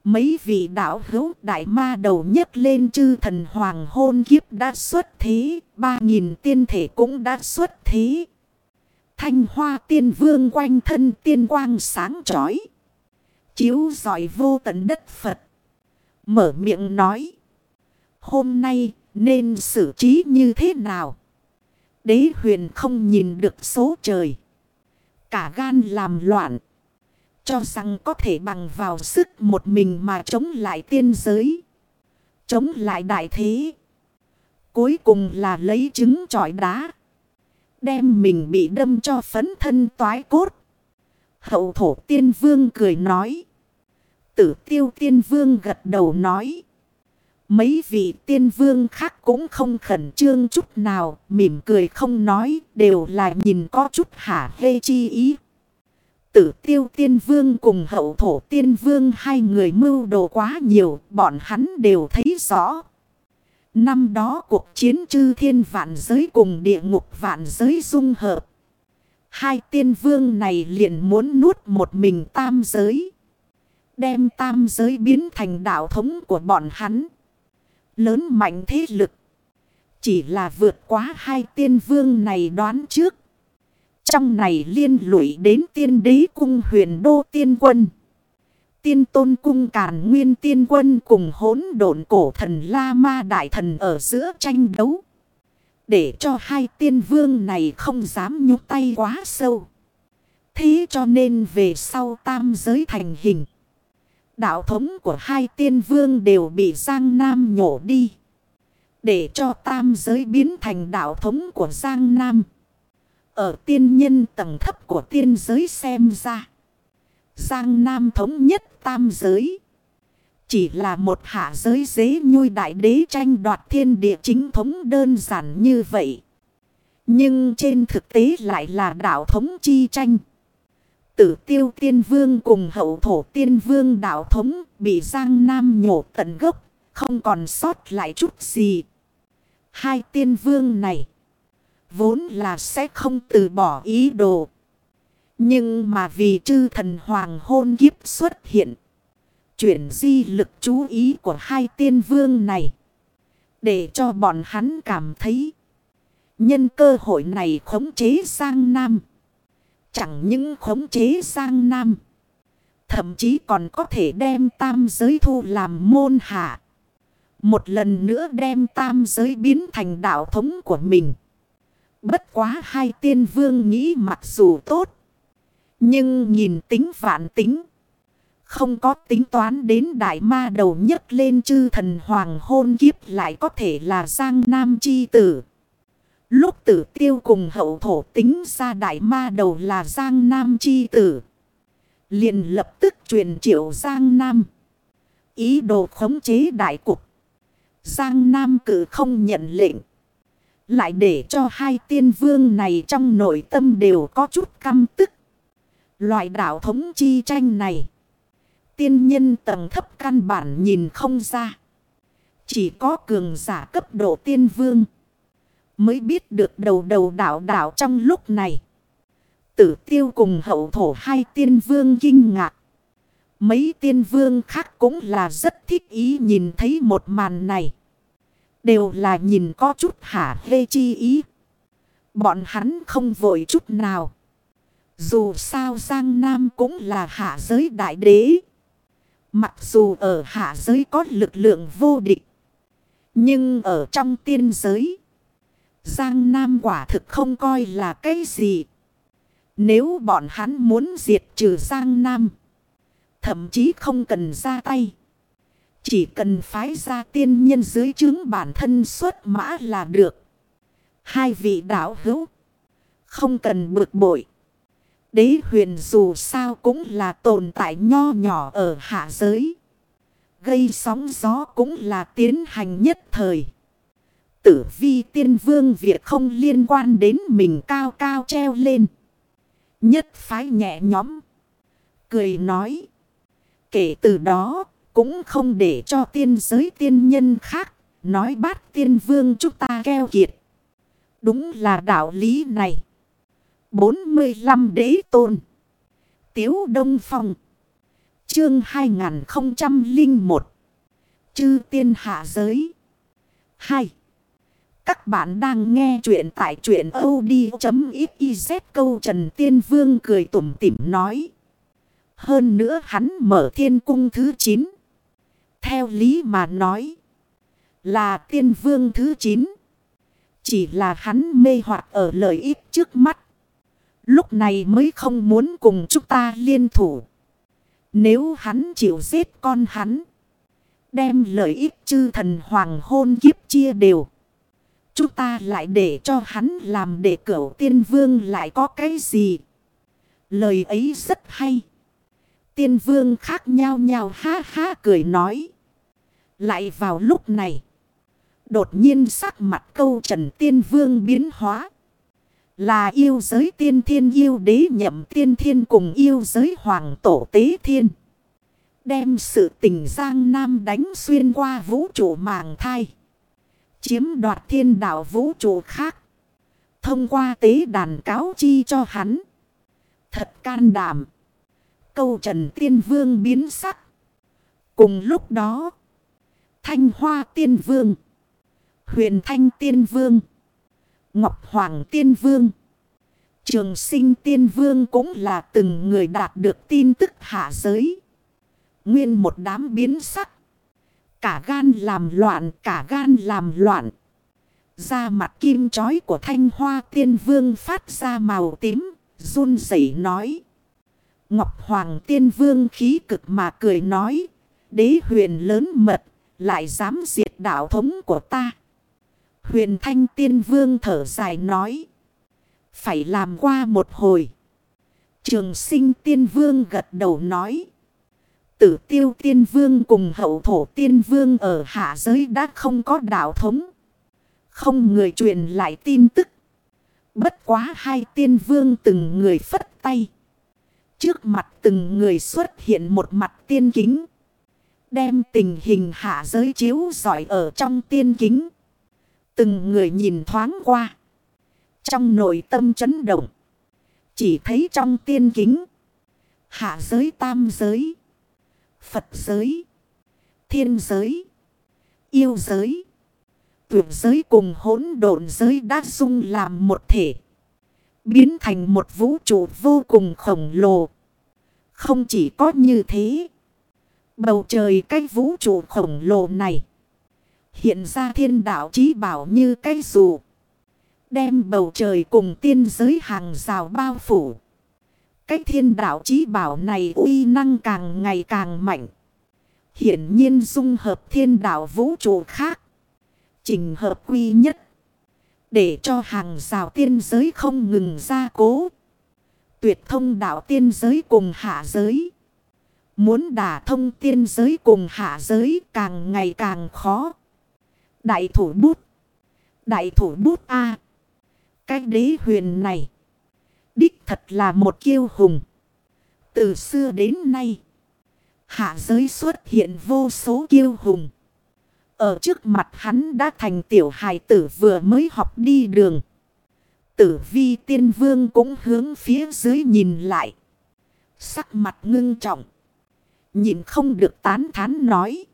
Mấy vị đạo hữu đại ma đầu nhất lên chư thần hoàng hôn kiếp đã xuất thế, ba nghìn tiên thể cũng đã xuất thế. Thanh hoa tiên vương quanh thân tiên quang sáng chói Chiếu giỏi vô tận đất Phật. Mở miệng nói. Hôm nay nên xử trí như thế nào? Đế huyền không nhìn được số trời. Cả gan làm loạn. Cho rằng có thể bằng vào sức một mình mà chống lại tiên giới. Chống lại đại thế. Cuối cùng là lấy trứng trọi đá. Đem mình bị đâm cho phấn thân toái cốt. Hậu thổ tiên vương cười nói. Tử tiêu tiên vương gật đầu nói. Mấy vị tiên vương khác cũng không khẩn trương chút nào, mỉm cười không nói, đều là nhìn có chút hả hê chi ý. Tử tiêu tiên vương cùng hậu thổ tiên vương hai người mưu đồ quá nhiều, bọn hắn đều thấy rõ. Năm đó cuộc chiến chư thiên vạn giới cùng địa ngục vạn giới dung hợp. Hai tiên vương này liền muốn nuốt một mình tam giới. Đem tam giới biến thành đạo thống của bọn hắn. Lớn mạnh thế lực. Chỉ là vượt quá hai tiên vương này đoán trước. Trong này liên lụy đến tiên đế cung huyền đô tiên quân. Tiên tôn cung càn nguyên tiên quân cùng hỗn độn cổ thần La Ma đại thần ở giữa tranh đấu. Để cho hai tiên vương này không dám nhúc tay quá sâu. Thế cho nên về sau tam giới thành hình. Đạo thống của hai tiên vương đều bị Giang Nam nhổ đi. Để cho tam giới biến thành đạo thống của Giang Nam. Ở tiên nhân tầng thấp của tiên giới xem ra. Giang Nam thống nhất tam giới. Chỉ là một hạ giới dế nhui đại đế tranh đoạt thiên địa chính thống đơn giản như vậy. Nhưng trên thực tế lại là đạo thống chi tranh. Tử tiêu tiên vương cùng hậu thổ tiên vương đạo thống bị Giang Nam nhổ tận gốc, không còn sót lại chút gì. Hai tiên vương này vốn là sẽ không từ bỏ ý đồ. Nhưng mà vì chư thần hoàng hôn kiếp xuất hiện. Chuyển di lực chú ý của hai tiên vương này. Để cho bọn hắn cảm thấy. Nhân cơ hội này khống chế sang Nam. Chẳng những khống chế sang Nam. Thậm chí còn có thể đem tam giới thu làm môn hạ. Một lần nữa đem tam giới biến thành đạo thống của mình. Bất quá hai tiên vương nghĩ mặc dù tốt. Nhưng nhìn tính vạn tính. Không có tính toán đến đại ma đầu nhất lên chư thần hoàng hôn kiếp lại có thể là Giang Nam chi tử. Lúc tử tiêu cùng hậu thổ tính ra đại ma đầu là Giang Nam chi tử. liền lập tức truyền triệu Giang Nam. Ý đồ khống chế đại cục. Giang Nam cử không nhận lệnh. Lại để cho hai tiên vương này trong nội tâm đều có chút căm tức. Loại đạo thống chi tranh này. Tiên nhân tầng thấp căn bản nhìn không ra. Chỉ có cường giả cấp độ tiên vương. Mới biết được đầu đầu đảo đảo trong lúc này. Tử tiêu cùng hậu thổ hai tiên vương kinh ngạc. Mấy tiên vương khác cũng là rất thích ý nhìn thấy một màn này. Đều là nhìn có chút hả hê chi ý. Bọn hắn không vội chút nào. Dù sao Giang Nam cũng là hạ giới đại đế. Mặc dù ở hạ giới có lực lượng vô địch. Nhưng ở trong tiên giới. Giang Nam quả thực không coi là cái gì. Nếu bọn hắn muốn diệt trừ Giang Nam. Thậm chí không cần ra tay. Chỉ cần phái ra tiên nhân dưới chứng bản thân xuất mã là được. Hai vị đạo hữu. Không cần bực bội. Đế huyền dù sao cũng là tồn tại nho nhỏ ở hạ giới. Gây sóng gió cũng là tiến hành nhất thời. Tử vi tiên vương việc không liên quan đến mình cao cao treo lên. Nhất phái nhẹ nhóm. Cười nói. Kể từ đó cũng không để cho tiên giới tiên nhân khác. Nói bát tiên vương chúng ta keo kiệt. Đúng là đạo lý này. 45 đế tôn. Tiếu Đông Phong. Chương 2001. Chư tiên hạ giới. 2. Các bạn đang nghe chuyện tại chuyện od.xyz câu Trần Tiên Vương cười tủm tỉm nói. Hơn nữa hắn mở thiên cung thứ 9. Theo lý mà nói. Là tiên vương thứ 9. Chỉ là hắn mê hoặc ở lợi ích trước mắt. Lúc này mới không muốn cùng chúng ta liên thủ. Nếu hắn chịu giết con hắn. Đem lợi ích chư thần hoàng hôn kiếp chia đều. Chúng ta lại để cho hắn làm để cửu tiên vương lại có cái gì. Lời ấy rất hay. Tiên vương khác nhau nhau ha ha cười nói. Lại vào lúc này. Đột nhiên sắc mặt câu trần tiên vương biến hóa. Là yêu giới tiên thiên yêu đế nhậm tiên thiên cùng yêu giới hoàng tổ tế thiên. Đem sự tình giang nam đánh xuyên qua vũ trụ màng thai. Chiếm đoạt thiên đạo vũ trụ khác. Thông qua tế đàn cáo chi cho hắn. Thật can đảm. Câu trần tiên vương biến sắc. Cùng lúc đó. Thanh hoa tiên vương. Huyền thanh tiên vương. Ngọc Hoàng Tiên Vương. Trường sinh Tiên Vương cũng là từng người đạt được tin tức hạ giới. Nguyên một đám biến sắc. Cả gan làm loạn, cả gan làm loạn. Da mặt kim chói của thanh hoa tiên vương phát ra màu tím, run rẩy nói. Ngọc Hoàng tiên vương khí cực mà cười nói. Đế huyền lớn mật, lại dám diệt đạo thống của ta. Huyền Thanh Tiên Vương thở dài nói. Phải làm qua một hồi. Trường sinh Tiên Vương gật đầu nói. Tử tiêu Tiên Vương cùng hậu thổ Tiên Vương ở hạ giới đã không có đạo thống. Không người truyền lại tin tức. Bất quá hai Tiên Vương từng người phất tay. Trước mặt từng người xuất hiện một mặt tiên kính. Đem tình hình hạ giới chiếu giỏi ở trong tiên kính. Từng người nhìn thoáng qua. Trong nội tâm chấn động. Chỉ thấy trong tiên kính. Hạ giới tam giới. Phật giới. Thiên giới. Yêu giới. Tuyệt giới cùng hỗn độn giới đã dung làm một thể. Biến thành một vũ trụ vô cùng khổng lồ. Không chỉ có như thế. Bầu trời cái vũ trụ khổng lồ này. Hiện ra thiên đạo chí bảo như cây dù. Đem bầu trời cùng tiên giới hàng rào bao phủ. Cái thiên đạo chí bảo này uy năng càng ngày càng mạnh. Hiển nhiên dung hợp thiên đạo vũ trụ khác. Trình hợp quy nhất. Để cho hàng rào tiên giới không ngừng ra cố. Tuyệt thông đạo tiên giới cùng hạ giới. Muốn đả thông tiên giới cùng hạ giới càng ngày càng khó. Đại thủ bút. Đại thủ bút A. Cái đế huyền này. Đích thật là một kiêu hùng. Từ xưa đến nay. Hạ giới xuất hiện vô số kiêu hùng. Ở trước mặt hắn đã thành tiểu hài tử vừa mới học đi đường. Tử vi tiên vương cũng hướng phía dưới nhìn lại. Sắc mặt ngưng trọng. Nhìn không được tán thán nói.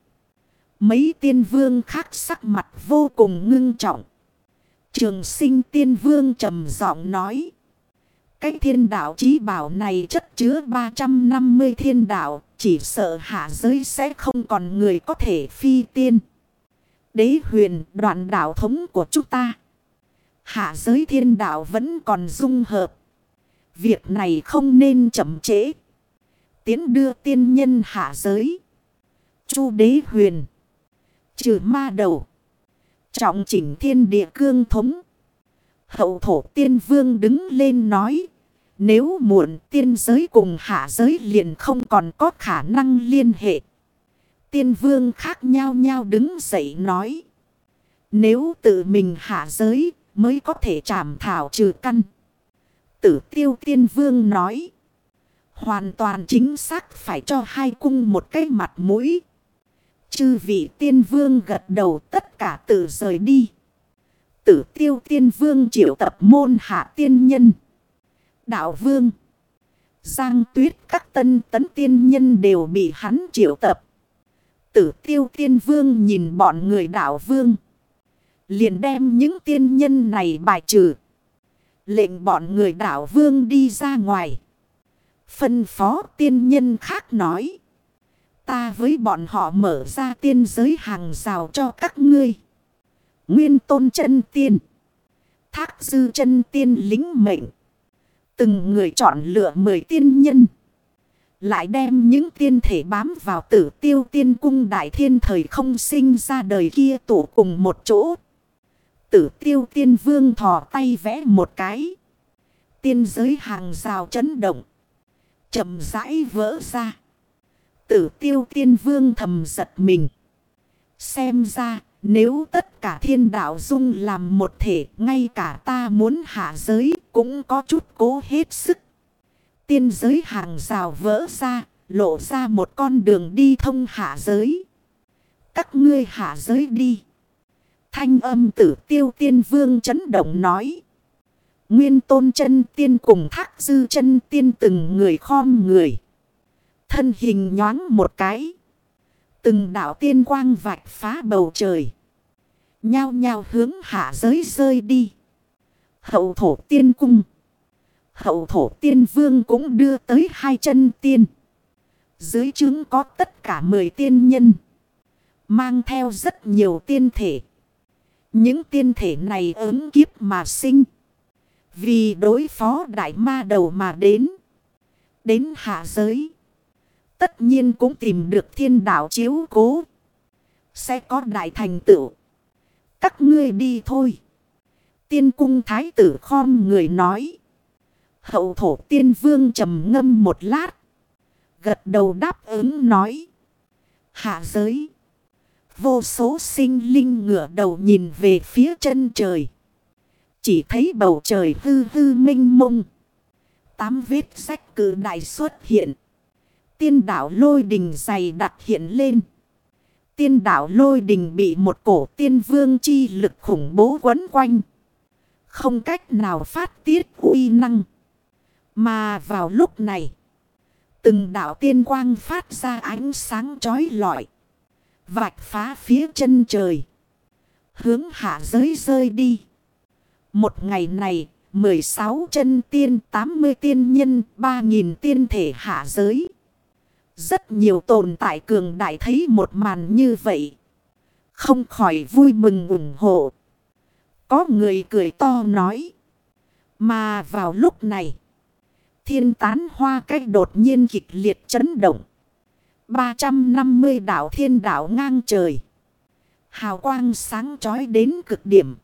Mấy tiên vương khác sắc mặt vô cùng ngưng trọng. Trường sinh tiên vương trầm giọng nói. Cái thiên đạo chí bảo này chất chứa 350 thiên đạo. Chỉ sợ hạ giới sẽ không còn người có thể phi tiên. Đế huyền, đoạn đạo thống của chúng ta. Hạ giới thiên đạo vẫn còn dung hợp. Việc này không nên chậm trễ. Tiến đưa tiên nhân hạ giới. Chu đế huyền. Trừ ma đầu. Trọng chỉnh thiên địa cương thống. Hậu thổ tiên vương đứng lên nói. Nếu muộn tiên giới cùng hạ giới liền không còn có khả năng liên hệ. Tiên vương khác nhau nhau đứng dậy nói. Nếu tự mình hạ giới mới có thể trảm thảo trừ căn. Tử tiêu tiên vương nói. Hoàn toàn chính xác phải cho hai cung một cái mặt mũi. Chư vị tiên vương gật đầu tất cả tự rời đi. Tử tiêu tiên vương triệu tập môn hạ tiên nhân. Đạo vương. Giang tuyết các tân tấn tiên nhân đều bị hắn triệu tập. Tử tiêu tiên vương nhìn bọn người đạo vương. Liền đem những tiên nhân này bài trừ. Lệnh bọn người đạo vương đi ra ngoài. Phân phó tiên nhân khác nói. Ta với bọn họ mở ra tiên giới hàng rào cho các ngươi. Nguyên tôn chân tiên. Thác dư chân tiên lính mệnh. Từng người chọn lựa mười tiên nhân. Lại đem những tiên thể bám vào tử tiêu tiên cung đại thiên thời không sinh ra đời kia tụ cùng một chỗ. Tử tiêu tiên vương thò tay vẽ một cái. Tiên giới hàng rào chấn động chậm rãi vỡ ra. Tử tiêu tiên vương thầm giật mình. Xem ra, nếu tất cả thiên đạo dung làm một thể, ngay cả ta muốn hạ giới cũng có chút cố hết sức. Tiên giới hàng rào vỡ ra, lộ ra một con đường đi thông hạ giới. Các ngươi hạ giới đi. Thanh âm tử tiêu tiên vương chấn động nói. Nguyên tôn chân tiên cùng thác dư chân tiên từng người khom người. Thân hình nhoáng một cái. Từng đảo tiên quang vạch phá bầu trời. Nhao nhao hướng hạ giới rơi đi. Hậu thổ tiên cung. Hậu thổ tiên vương cũng đưa tới hai chân tiên. Dưới chứng có tất cả mười tiên nhân. Mang theo rất nhiều tiên thể. Những tiên thể này ứng kiếp mà sinh. Vì đối phó đại ma đầu mà đến. Đến hạ giới. Tất nhiên cũng tìm được thiên đạo chiếu cố. Sẽ có đại thành tựu. Các ngươi đi thôi. Tiên cung thái tử khom người nói. Hậu thổ tiên vương trầm ngâm một lát. Gật đầu đáp ứng nói. Hạ giới. Vô số sinh linh ngửa đầu nhìn về phía chân trời. Chỉ thấy bầu trời hư hư minh mông. Tám vết sách cử đại xuất hiện. Tiên đảo lôi đình dày đặt hiện lên. Tiên đảo lôi đình bị một cổ tiên vương chi lực khủng bố quấn quanh. Không cách nào phát tiết uy năng. Mà vào lúc này. Từng đảo tiên quang phát ra ánh sáng chói lọi. Vạch phá phía chân trời. Hướng hạ giới rơi đi. Một ngày này, 16 chân tiên, 80 tiên nhân, 3.000 tiên thể hạ giới. Rất nhiều tồn tại cường đại thấy một màn như vậy. Không khỏi vui mừng ủng hộ. Có người cười to nói. Mà vào lúc này. Thiên tán hoa cách đột nhiên kịch liệt chấn động. 350 đảo thiên đảo ngang trời. Hào quang sáng chói đến cực điểm.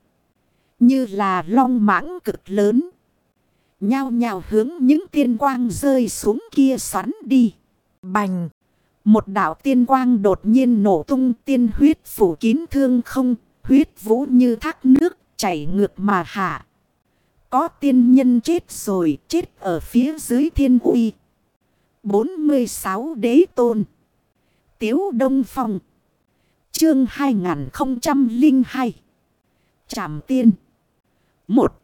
Như là long mãng cực lớn. Nhao nhao hướng những tiên quang rơi xuống kia xoắn đi. Bành. Một đảo tiên quang đột nhiên nổ tung tiên huyết phủ kín thương không. Huyết vũ như thác nước chảy ngược mà hạ. Có tiên nhân chết rồi, chết ở phía dưới thiên uy. 46 đế tôn. Tiếu Đông Phong. Chương 2002. Trảm tiên. 1.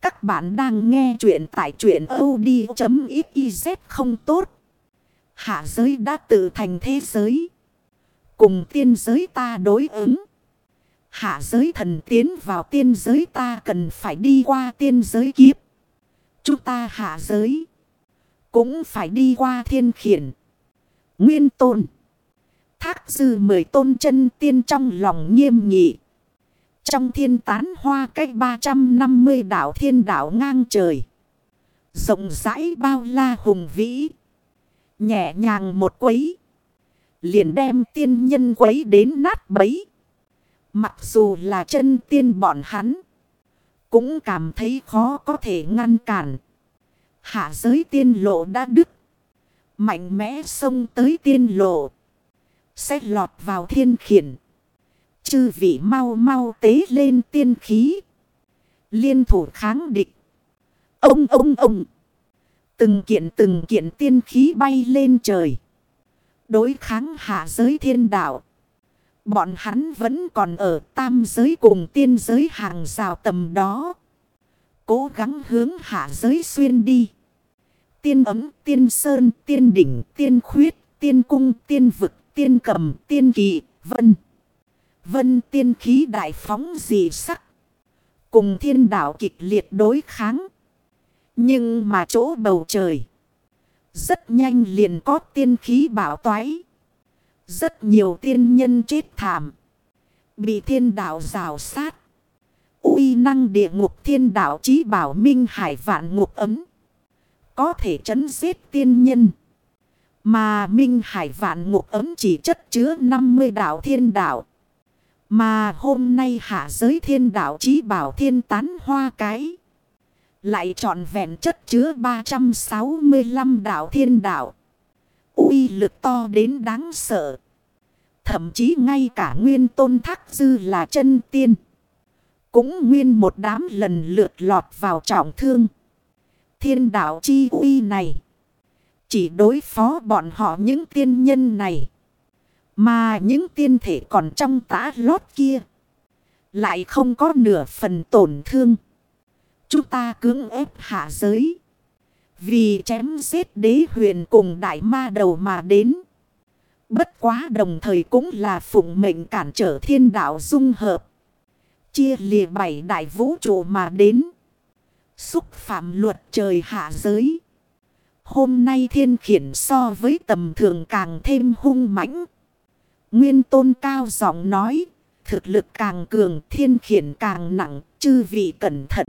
Các bạn đang nghe chuyện tại chuyện od.xyz không tốt. Hạ giới đã tự thành thế giới. Cùng tiên giới ta đối ứng. Hạ giới thần tiến vào tiên giới ta cần phải đi qua tiên giới kiếp. Chúng ta hạ giới. Cũng phải đi qua thiên khiển. Nguyên tôn. Thác dư mười tôn chân tiên trong lòng nghiêm nghị. Trong thiên tán hoa cách 350 đảo thiên đảo ngang trời. Rộng rãi bao la hùng vĩ. Nhẹ nhàng một quấy. Liền đem tiên nhân quấy đến nát bấy. Mặc dù là chân tiên bọn hắn. Cũng cảm thấy khó có thể ngăn cản. Hạ giới tiên lộ đã đứt. Mạnh mẽ xông tới tiên lộ. Sẽ lọt vào thiên khiển. Chư vị mau mau tế lên tiên khí. Liên thủ kháng địch. Ông ông ông. Từng kiện từng kiện tiên khí bay lên trời. Đối kháng hạ giới thiên đạo. Bọn hắn vẫn còn ở tam giới cùng tiên giới hàng rào tầm đó. Cố gắng hướng hạ giới xuyên đi. Tiên ấm, tiên sơn, tiên đỉnh, tiên khuyết, tiên cung, tiên vực, tiên cầm, tiên kỳ, vân. Vân tiên khí đại phóng dị sắc. Cùng thiên đạo kịch liệt đối kháng. Nhưng mà chỗ bầu trời. Rất nhanh liền có tiên khí bảo toái. Rất nhiều tiên nhân chết thảm. Bị thiên đạo rào sát. uy năng địa ngục thiên đạo chí bảo minh hải vạn ngục ấm. Có thể chấn giết tiên nhân. Mà minh hải vạn ngục ấm chỉ chất chứa 50 đạo thiên đạo. Mà hôm nay hạ giới thiên đạo chí bảo thiên tán hoa cái. Lại trọn vẹn chất chứa 365 đạo thiên đạo. uy lực to đến đáng sợ. Thậm chí ngay cả nguyên tôn thác dư là chân tiên. Cũng nguyên một đám lần lượt lọt vào trọng thương. Thiên đạo chi uy này. Chỉ đối phó bọn họ những tiên nhân này. Mà những tiên thể còn trong tã lót kia. Lại không có nửa phần tổn thương. Chúng ta cưỡng ép hạ giới. Vì chém giết đế huyền cùng đại ma đầu mà đến. Bất quá đồng thời cũng là phụng mệnh cản trở thiên đạo dung hợp. Chia lìa bảy đại vũ trụ mà đến. Xúc phạm luật trời hạ giới. Hôm nay thiên khiển so với tầm thường càng thêm hung mãnh. Nguyên tôn cao giọng nói. Thực lực càng cường, thiên khiển càng nặng. Chư vị cẩn thận.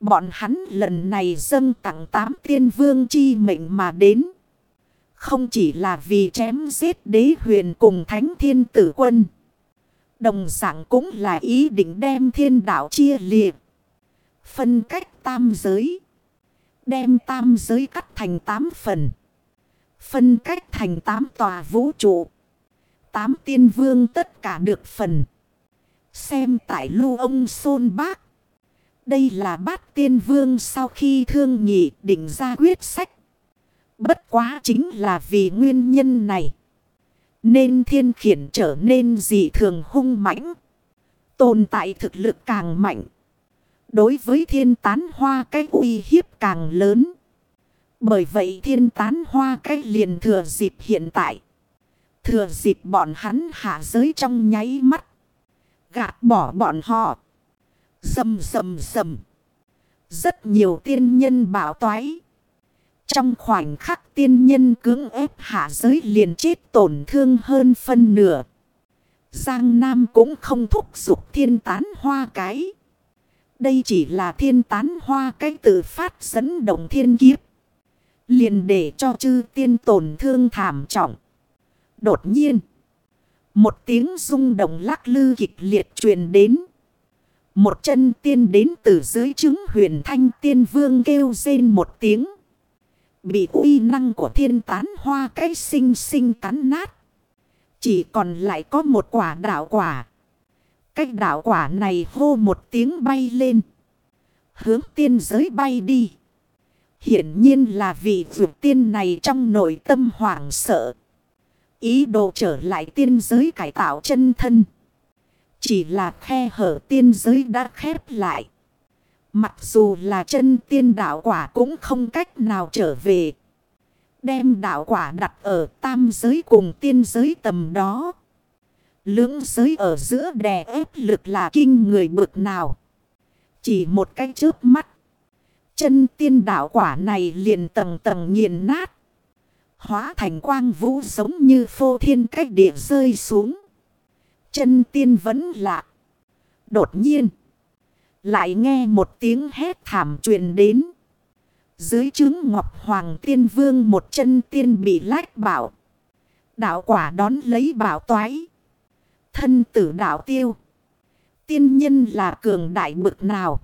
Bọn hắn lần này dâng tặng tám tiên vương chi mệnh mà đến. Không chỉ là vì chém giết đế huyền cùng thánh thiên tử quân. Đồng dạng cũng là ý định đem thiên đạo chia liệt. Phân cách tam giới. Đem tam giới cắt thành tám phần. Phân cách thành tám tòa vũ trụ. Tám tiên vương tất cả được phần. Xem tại lưu ông xôn Bác. Đây là bát tiên vương sau khi thương nhị định ra quyết sách. Bất quá chính là vì nguyên nhân này. Nên thiên khiển trở nên dị thường hung mãnh. Tồn tại thực lực càng mạnh. Đối với thiên tán hoa cái uy hiếp càng lớn. Bởi vậy thiên tán hoa cái liền thừa dịp hiện tại. Thừa dịp bọn hắn hạ giới trong nháy mắt. Gạt bỏ bọn họ. Dầm dầm dầm. Rất nhiều tiên nhân bảo toái. Trong khoảnh khắc tiên nhân cưỡng ép hạ giới liền chết tổn thương hơn phân nửa. Giang Nam cũng không thúc giục thiên tán hoa cái. Đây chỉ là thiên tán hoa cái tự phát dẫn động thiên kiếp. Liền để cho chư tiên tổn thương thảm trọng. Đột nhiên. Một tiếng rung động lắc lư kịch liệt truyền đến. Một chân tiên đến từ dưới trứng huyền thanh tiên vương kêu rên một tiếng. Bị uy năng của thiên tán hoa cái sinh sinh cắn nát. Chỉ còn lại có một quả đảo quả. Cái đảo quả này hô một tiếng bay lên. Hướng tiên giới bay đi. Hiển nhiên là vị vượt tiên này trong nội tâm hoảng sợ. Ý đồ trở lại tiên giới cải tạo chân thân. Chỉ là khe hở tiên giới đã khép lại. Mặc dù là chân tiên đạo quả cũng không cách nào trở về. Đem đạo quả đặt ở tam giới cùng tiên giới tầm đó. Lưỡng giới ở giữa đè ép lực là kinh người bực nào. Chỉ một cái chớp mắt. Chân tiên đạo quả này liền tầng tầng nghiền nát. Hóa thành quang vũ giống như phô thiên cách địa rơi xuống. Chân tiên vẫn lạ. Đột nhiên. Lại nghe một tiếng hét thảm truyền đến. Dưới chứng Ngọc Hoàng Tiên Vương một chân tiên bị lách bảo. Đạo quả đón lấy bảo toái. Thân tử đạo tiêu. Tiên nhân là cường đại bực nào.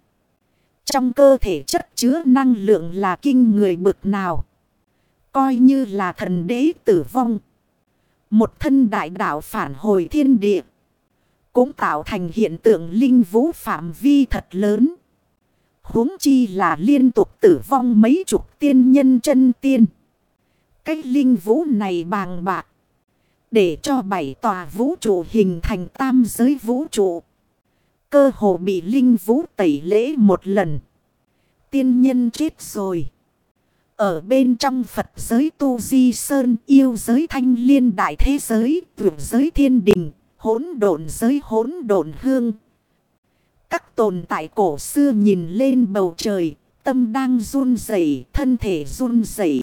Trong cơ thể chất chứa năng lượng là kinh người bực nào. Coi như là thần đế tử vong. Một thân đại đạo phản hồi thiên địa. Cũng tạo thành hiện tượng linh vũ phạm vi thật lớn huống chi là liên tục tử vong mấy chục tiên nhân chân tiên. Cái linh vũ này bàng bạc. Để cho bảy tòa vũ trụ hình thành tam giới vũ trụ. Cơ hồ bị linh vũ tẩy lễ một lần. Tiên nhân chết rồi. Ở bên trong Phật giới Tu Di Sơn yêu giới thanh liên đại thế giới, vượt giới thiên đình, hỗn độn giới hỗn độn hương, các tồn tại cổ xưa nhìn lên bầu trời, tâm đang run rẩy, thân thể run rẩy.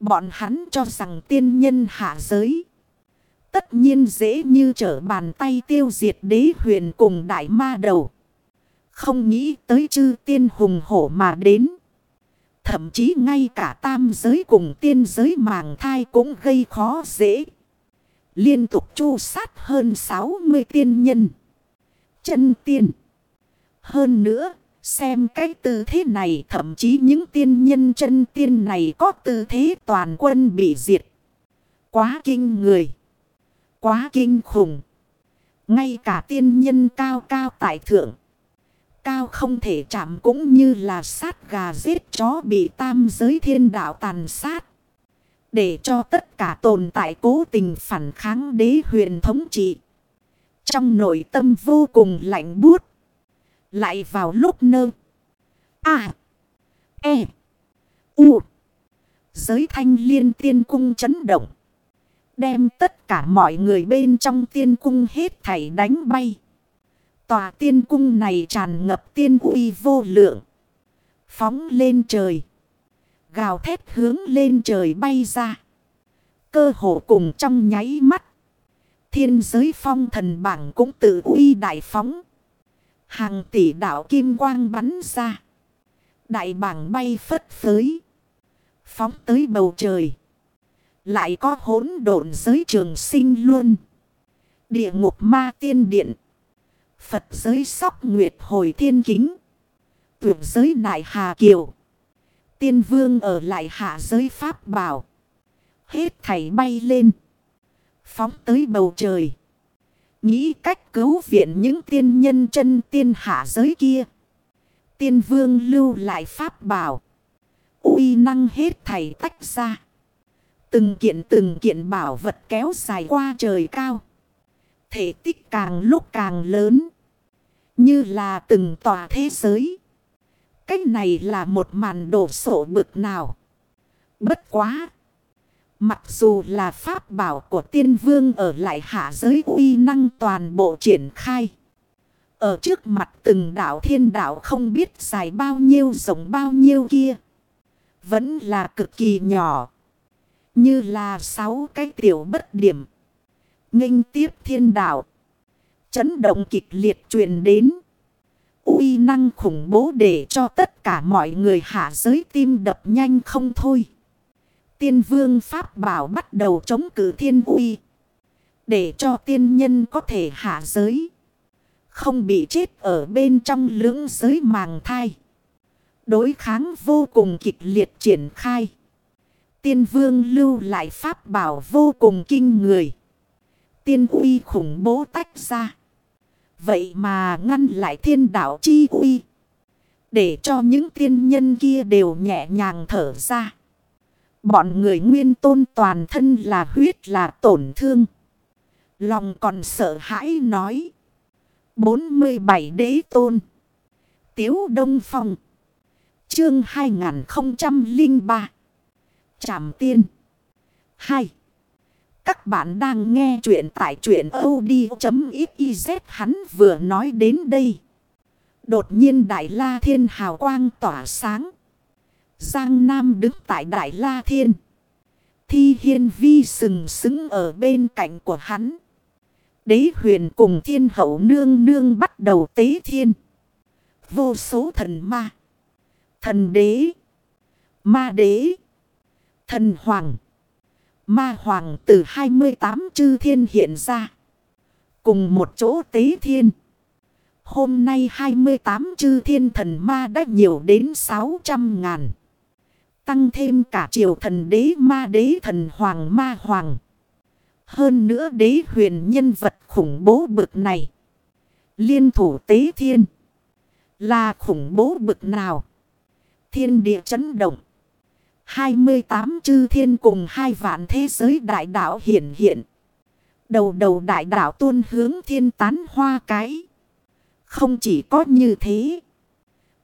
Bọn hắn cho rằng tiên nhân hạ giới. Tất nhiên dễ như trở bàn tay tiêu diệt đế huyền cùng đại ma đầu. Không nghĩ tới chư tiên hùng hổ mà đến. Thậm chí ngay cả tam giới cùng tiên giới màng thai cũng gây khó dễ. Liên tục chu sát hơn 60 tiên nhân. Chân tiên. Hơn nữa, xem cái tư thế này thậm chí những tiên nhân chân tiên này có tư thế toàn quân bị diệt. Quá kinh người. Quá kinh khủng. Ngay cả tiên nhân cao cao tại thượng. Cao không thể chạm cũng như là sát gà giết chó bị tam giới thiên đạo tàn sát. Để cho tất cả tồn tại cố tình phản kháng đế huyền thống trị. Trong nội tâm vô cùng lạnh buốt. Lại vào lúc nơ. À. E. U. Giới thanh liên tiên cung chấn động. Đem tất cả mọi người bên trong tiên cung hết thảy đánh bay. Tòa tiên cung này tràn ngập tiên uy vô lượng. Phóng lên trời. Gào thét hướng lên trời bay ra. Cơ hồ cùng trong nháy mắt. Thiên giới phong thần bảng cũng tự uy đại phóng. Hàng tỷ đạo kim quang bắn ra. Đại bảng bay phất phới. Phóng tới bầu trời. Lại có hỗn độn giới trường sinh luôn. Địa ngục ma tiên điện. Phật giới sóc nguyệt hồi thiên kính. Tuyệt giới nại hà kiều. Tiên vương ở lại hạ giới pháp bảo. Hết thảy bay lên. Phóng tới bầu trời. Nghĩ cách cứu viện những tiên nhân chân tiên hạ giới kia. Tiên vương lưu lại pháp bảo. uy năng hết thảy tách ra. Từng kiện từng kiện bảo vật kéo dài qua trời cao. Thể tích càng lúc càng lớn. Như là từng tòa thế giới. Cách này là một màn đổ sổ bực nào. Bất quá. Mặc dù là pháp bảo của tiên vương ở lại hạ giới uy năng toàn bộ triển khai. Ở trước mặt từng đảo thiên đảo không biết dài bao nhiêu, rộng bao nhiêu kia. Vẫn là cực kỳ nhỏ. Như là sáu cái tiểu bất điểm nghênh tiếp thiên đạo Chấn động kịch liệt truyền đến. uy năng khủng bố để cho tất cả mọi người hạ giới tim đập nhanh không thôi tiên vương pháp bảo bắt đầu chống cử thiên uy. Để cho tiên nhân có thể hạ giới. Không bị chết ở bên trong lưỡng giới màng thai. Đối kháng vô cùng kịch liệt triển khai. Tiên vương lưu lại pháp bảo vô cùng kinh người. Tiên uy khủng bố tách ra. Vậy mà ngăn lại thiên đạo chi uy. Để cho những tiên nhân kia đều nhẹ nhàng thở ra. Bọn người nguyên tôn toàn thân là huyết là tổn thương. Lòng còn sợ hãi nói. 47 đế tôn. Tiếu Đông Phong. Chương 2003. Trảm tiên. 2. Các bạn đang nghe chuyện tại chuyện od.xyz hắn vừa nói đến đây. Đột nhiên Đại La Thiên hào quang tỏa sáng. Giang Nam đứng tại Đại La Thiên. Thi Hiên Vi sừng sững ở bên cạnh của hắn. Đế huyền cùng thiên hậu nương nương bắt đầu tế thiên. Vô số thần ma. Thần đế. Ma đế. Thần hoàng. Ma hoàng từ 28 chư thiên hiện ra. Cùng một chỗ tế thiên. Hôm nay 28 chư thiên thần ma đã nhiều đến 600 ngàn. Tăng thêm cả triều thần đế, ma đế, thần hoàng, ma hoàng. Hơn nữa đế huyền nhân vật khủng bố bực này. Liên thủ tế thiên. Là khủng bố bực nào? Thiên địa chấn động. 28 chư thiên cùng hai vạn thế giới đại đạo hiện hiện. Đầu đầu đại đạo tuôn hướng thiên tán hoa cái. Không chỉ có như thế.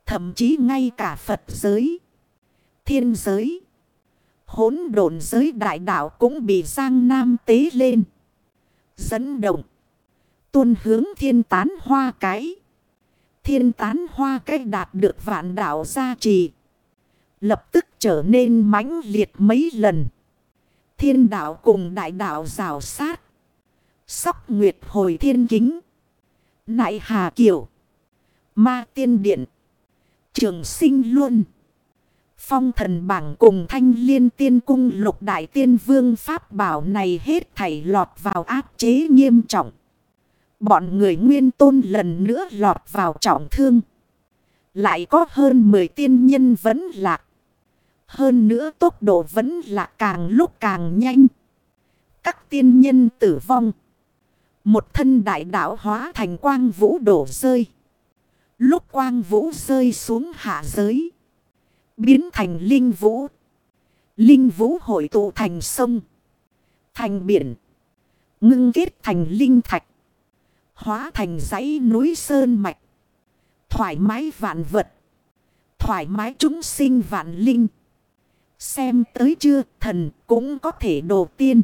Thậm chí ngay cả Phật giới. Thiên giới. hỗn độn giới đại đạo cũng bị Giang Nam tế lên. Dẫn động. Tuôn hướng thiên tán hoa cái. Thiên tán hoa cái đạt được vạn đạo gia trì. Lập tức trở nên mãnh liệt mấy lần. Thiên đạo cùng đại đạo rào sát. Sóc nguyệt hồi thiên kính. Nại hà kiều. Ma tiên điện. Trường sinh luôn. Phong thần bảng cùng thanh liên tiên cung lục đại tiên vương pháp bảo này hết thảy lọt vào áp chế nghiêm trọng. Bọn người nguyên tôn lần nữa lọt vào trọng thương. Lại có hơn 10 tiên nhân vẫn lạc. Hơn nữa tốc độ vẫn là càng lúc càng nhanh. Các tiên nhân tử vong. Một thân đại đạo hóa thành quang vũ đổ rơi. Lúc quang vũ rơi xuống hạ giới. Biến thành linh vũ. Linh vũ hội tụ thành sông. Thành biển. Ngưng kết thành linh thạch. Hóa thành dãy núi sơn mạch. Thoải mái vạn vật. Thoải mái chúng sinh vạn linh. Xem tới chưa thần cũng có thể đồ tiên.